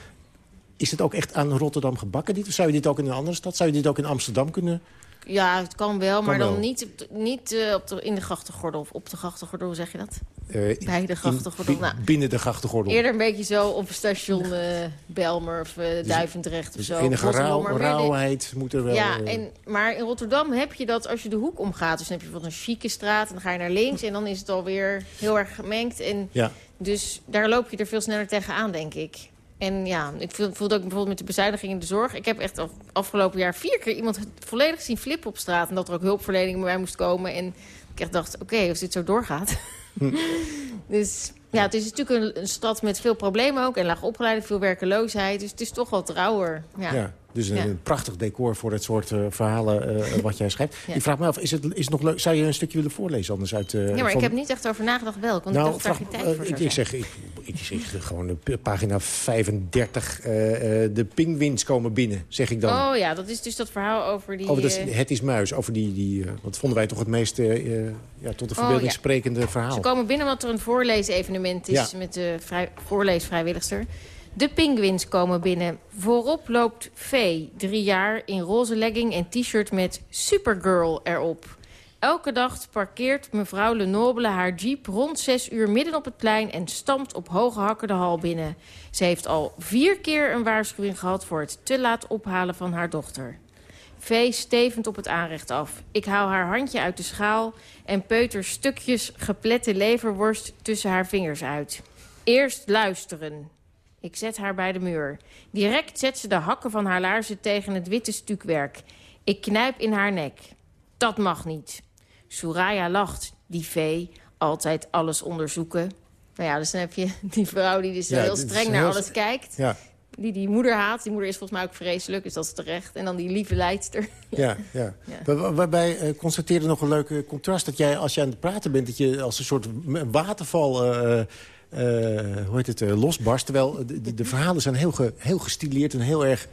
Is het ook echt aan Rotterdam gebakken? Dit? Of zou je dit ook in een andere stad? Zou je dit ook in Amsterdam kunnen? Ja, het kan wel, maar dan wel. niet, niet eh, op de, in de grachtengordel of op de grachtengordel, hoe zeg je dat? eh, Bij de in- grachtengordel. Nou, binnen de grachtengordel. Eerder een beetje zo op station eh Belmer of eh, Duivendrecht of Dus zo. enige rauw, meer de- rauwheid moet er wel... Ja, eh, en, maar in Rotterdam heb je dat als je de hoek omgaat. Dus dan heb je bijvoorbeeld een chique straat en dan ga je naar links... en dan is het alweer heel erg gemengd. En Ja. Dus daar loop je er veel sneller tegenaan, denk ik. En ja, ik voel- voelde ook bijvoorbeeld met de bezuiniging in de zorg. Ik heb echt af- afgelopen jaar vier keer iemand volledig zien flippen op straat. En dat er ook hulpverlening bij mij moest komen. En ik echt dacht, oké, als dit zo doorgaat. dus ja, het is natuurlijk een, een stad met veel problemen ook. En laag opgeleide, veel werkeloosheid. Dus het is toch wel trouwer. Ja. Ja, dus een, Ja. een prachtig decor voor het soort eh, verhalen eh, wat jij schrijft. Ja. Ik vraag me af, is het, is het nog leuk? Zou je een stukje willen voorlezen anders uit... eh, Ja, maar van- ik heb niet echt over nagedacht welk. Want nou, ik dacht dat daar vraag- geen tijd voor ik, ik zeg, ik, ik zeg gewoon pagina 35. eh, eh, de pinguïns komen binnen, zeg ik dan. Oh ja, dat is dus dat verhaal over die... over dat, eh, het is muis, over die... die wat vonden wij toch het meest ja, tot de Oh, verbeelding sprekende verhaal. Ze komen binnen omdat er een voorleesevenement is met de vrij, voorleesvrijwilligster. De pinguïns komen binnen. Voorop loopt Vee, drie jaar, in roze legging en t-shirt met Supergirl erop. Elke dag parkeert mevrouw Lenoble haar jeep rond zes uur midden op het plein... en stampt op hoge hakken de hal binnen. Ze heeft al vier keer een waarschuwing gehad voor het te laat ophalen van haar dochter. Vee stevend op het aanrecht af. Ik haal haar handje uit de schaal en peuter stukjes geplette leverworst tussen haar vingers uit. Eerst luisteren. Ik zet haar bij de muur. Direct zet ze de hakken van haar laarzen tegen het witte stukwerk. Ik knijp in haar nek. Dat mag niet. Soraya lacht, die vee. Altijd alles onderzoeken. Nou ja, dus dan heb je die vrouw die dus Ja, heel streng naar heel alles kijkt. Ja. Die die moeder haat. Die moeder is volgens mij ook vreselijk, dus dat is terecht. En dan die lieve leidster. Ja, ja. Waar- Waarbij eh constateerde nog een leuke contrast... dat jij als je aan het praten bent... dat je als een soort waterval... eh, eh, hoe heet het, eh, losbarst. Terwijl de, de, de verhalen zijn heel, ge- heel gestileerd en heel erg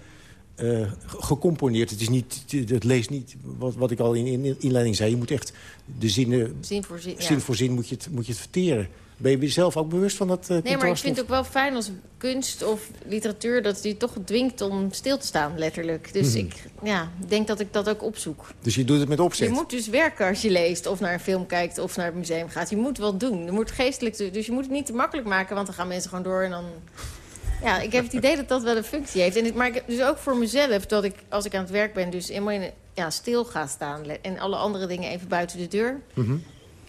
eh, ge- gecomponeerd. Het, is niet, het leest niet, wat, wat ik al in, in inleiding zei... je moet echt de zinnen, Zin voor zin, ja. zin voor zin moet je, het, moet je het verteren. Ben je jezelf ook bewust van dat eh? Nee, maar ik vind het ook wel fijn als kunst of literatuur... dat die toch dwingt om stil te staan, letterlijk. Dus Mhm. ik ja, denk dat ik dat ook opzoek. Dus je doet het met opzet? Je moet dus werken als je leest of naar een film kijkt of naar het museum gaat. Je moet wat doen. Je moet geestelijk, dus je moet het niet te makkelijk maken... want dan gaan mensen gewoon door en dan... Ja, ik heb het idee dat dat wel een functie heeft. En het, maar ik, dus ook voor mezelf, dat ik als ik aan het werk ben... dus helemaal in, ja, stil ga staan en alle andere dingen even buiten de deur. Mhm.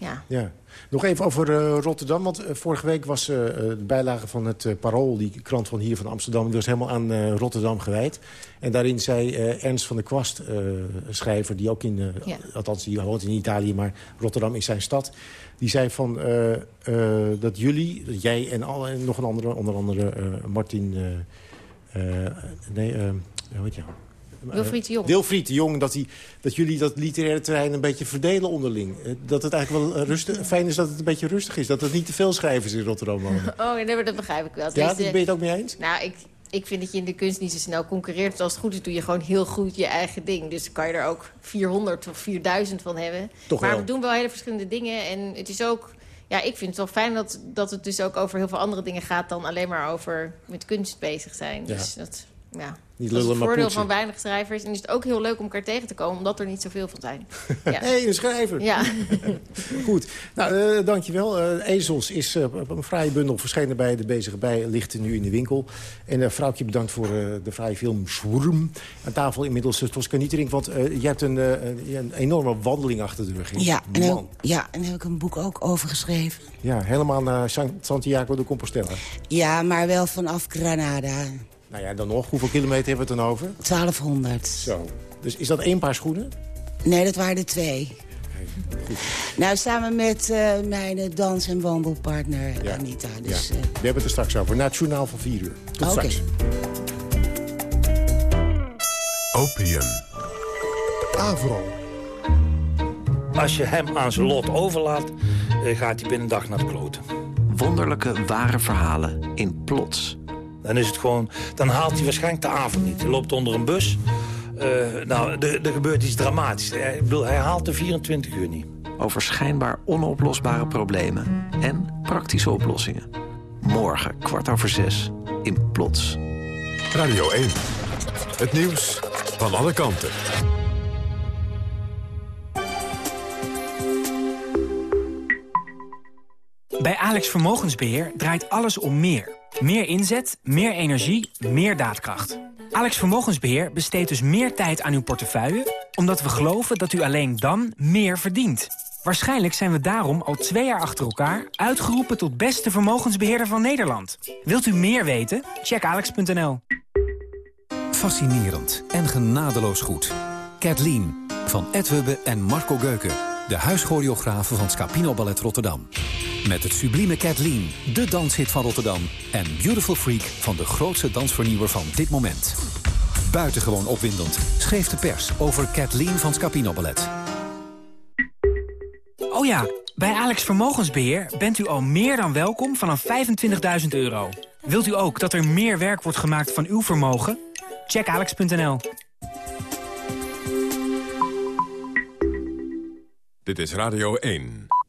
Ja. Ja. Nog even over eh, Rotterdam, want eh, vorige week was eh, de bijlage van het Parool... die krant van hier van Amsterdam, die was helemaal aan Rotterdam gewijd. En daarin zei Ernst van der Kwast, schrijver... die ook in, Ja. althans die woont in Italië, maar Rotterdam is zijn stad... die zei van dat jullie, dat jij en, alle, en nog een andere... onder andere Martin... nee, hoe heet je nou? Wilfried de Jong. Wilfried de Jong, dat, die, dat jullie dat literaire terrein een beetje verdelen onderling. Eh, Dat het eigenlijk wel eh, rustig, fijn is dat het een beetje rustig is. Dat er niet te veel schrijvers in Rotterdam wonen. Oh, nee, maar dat begrijp ik wel. Ja, daar ben je het ook mee eens? Nou, ik, ik vind dat je in de kunst niet zo snel concurreert. Want als het goed is, doe je gewoon heel goed je eigen ding. Dus kan je er ook 400 of 4000 van hebben. Toch maar wel. we doen wel hele verschillende dingen. En het is ook... Ja, ik vind het wel fijn dat, dat het dus ook over heel veel andere dingen gaat... dan alleen maar over met kunst bezig zijn. Ja. Dus dat, ja. Niet dat is lullen, het voordeel poetsen. van weinig schrijvers. En is het ook heel leuk om elkaar tegen te komen... omdat er niet zoveel van zijn. Ja. Hé, een schrijver. Ja. Goed. Nou, eh, dankjewel. Eh Ezels is eh, op een fraaie bundel verschenen bij de Bezige Bij. Ligt nu in de winkel. En uh, vrouwtje bedankt voor eh, de fraaie film Schwurm. Aan tafel inmiddels uh, Tosca Nietering. Want uh, je hebt een, uh, een, enorme wandeling achter de rug. Ja, en, ja, en daar heb ik een boek ook over geschreven. Ja, helemaal naar San- Santiago de Compostela. Ja, maar wel vanaf Granada. Nou ja, dan nog. Hoeveel kilometer hebben we het dan over? 1200. Zo. Dus is dat één paar schoenen? Nee, dat waren er twee. Nou, samen met uh, mijn dans- en wandelpartner Ja. Anita. Ja. Dus, uh, We hebben het er straks over. Na het journaal van 4 uur. Tot Oké. straks. Opium. Avro. Als je hem aan zijn lot overlaat, eh, gaat hij binnen een dag naar de kloten. Wonderlijke, ware verhalen in plots. Dan is het gewoon, dan haalt hij waarschijnlijk de avond niet. Hij loopt onder een bus. Eh, nou, er gebeurt iets dramatisch. Ik bedoel, hij haalt de 24 uur niet. Over schijnbaar onoplosbare problemen en praktische oplossingen. Morgen, kwart over zes, in Plots. Radio 1. Het nieuws van alle kanten. Bij Alex Vermogensbeheer draait alles om meer. Meer inzet, meer energie, meer daadkracht. Alex Vermogensbeheer besteedt dus meer tijd aan uw portefeuille... omdat we geloven dat u alleen dan meer verdient. Waarschijnlijk zijn we daarom al twee jaar achter elkaar... uitgeroepen tot beste vermogensbeheerder van Nederland. Wilt u meer weten? Check alex.nl. Fascinerend en genadeloos goed. Kathleen van Ed Hubbe en Marco Geuken. De huischoreografen van Scapino Ballet Rotterdam. Met het sublieme Kathleen, de danshit van Rotterdam. En Beautiful Freak van de grootste dansvernieuwer van dit moment. Buitengewoon opwindend schreef de pers over Kathleen van Scapino Ballet. Oh ja, bij Alex Vermogensbeheer bent u al meer dan welkom vanaf 25.000 euro. Wilt u ook dat er meer werk wordt gemaakt van uw vermogen? Check alex.nl. Dit is Radio 1.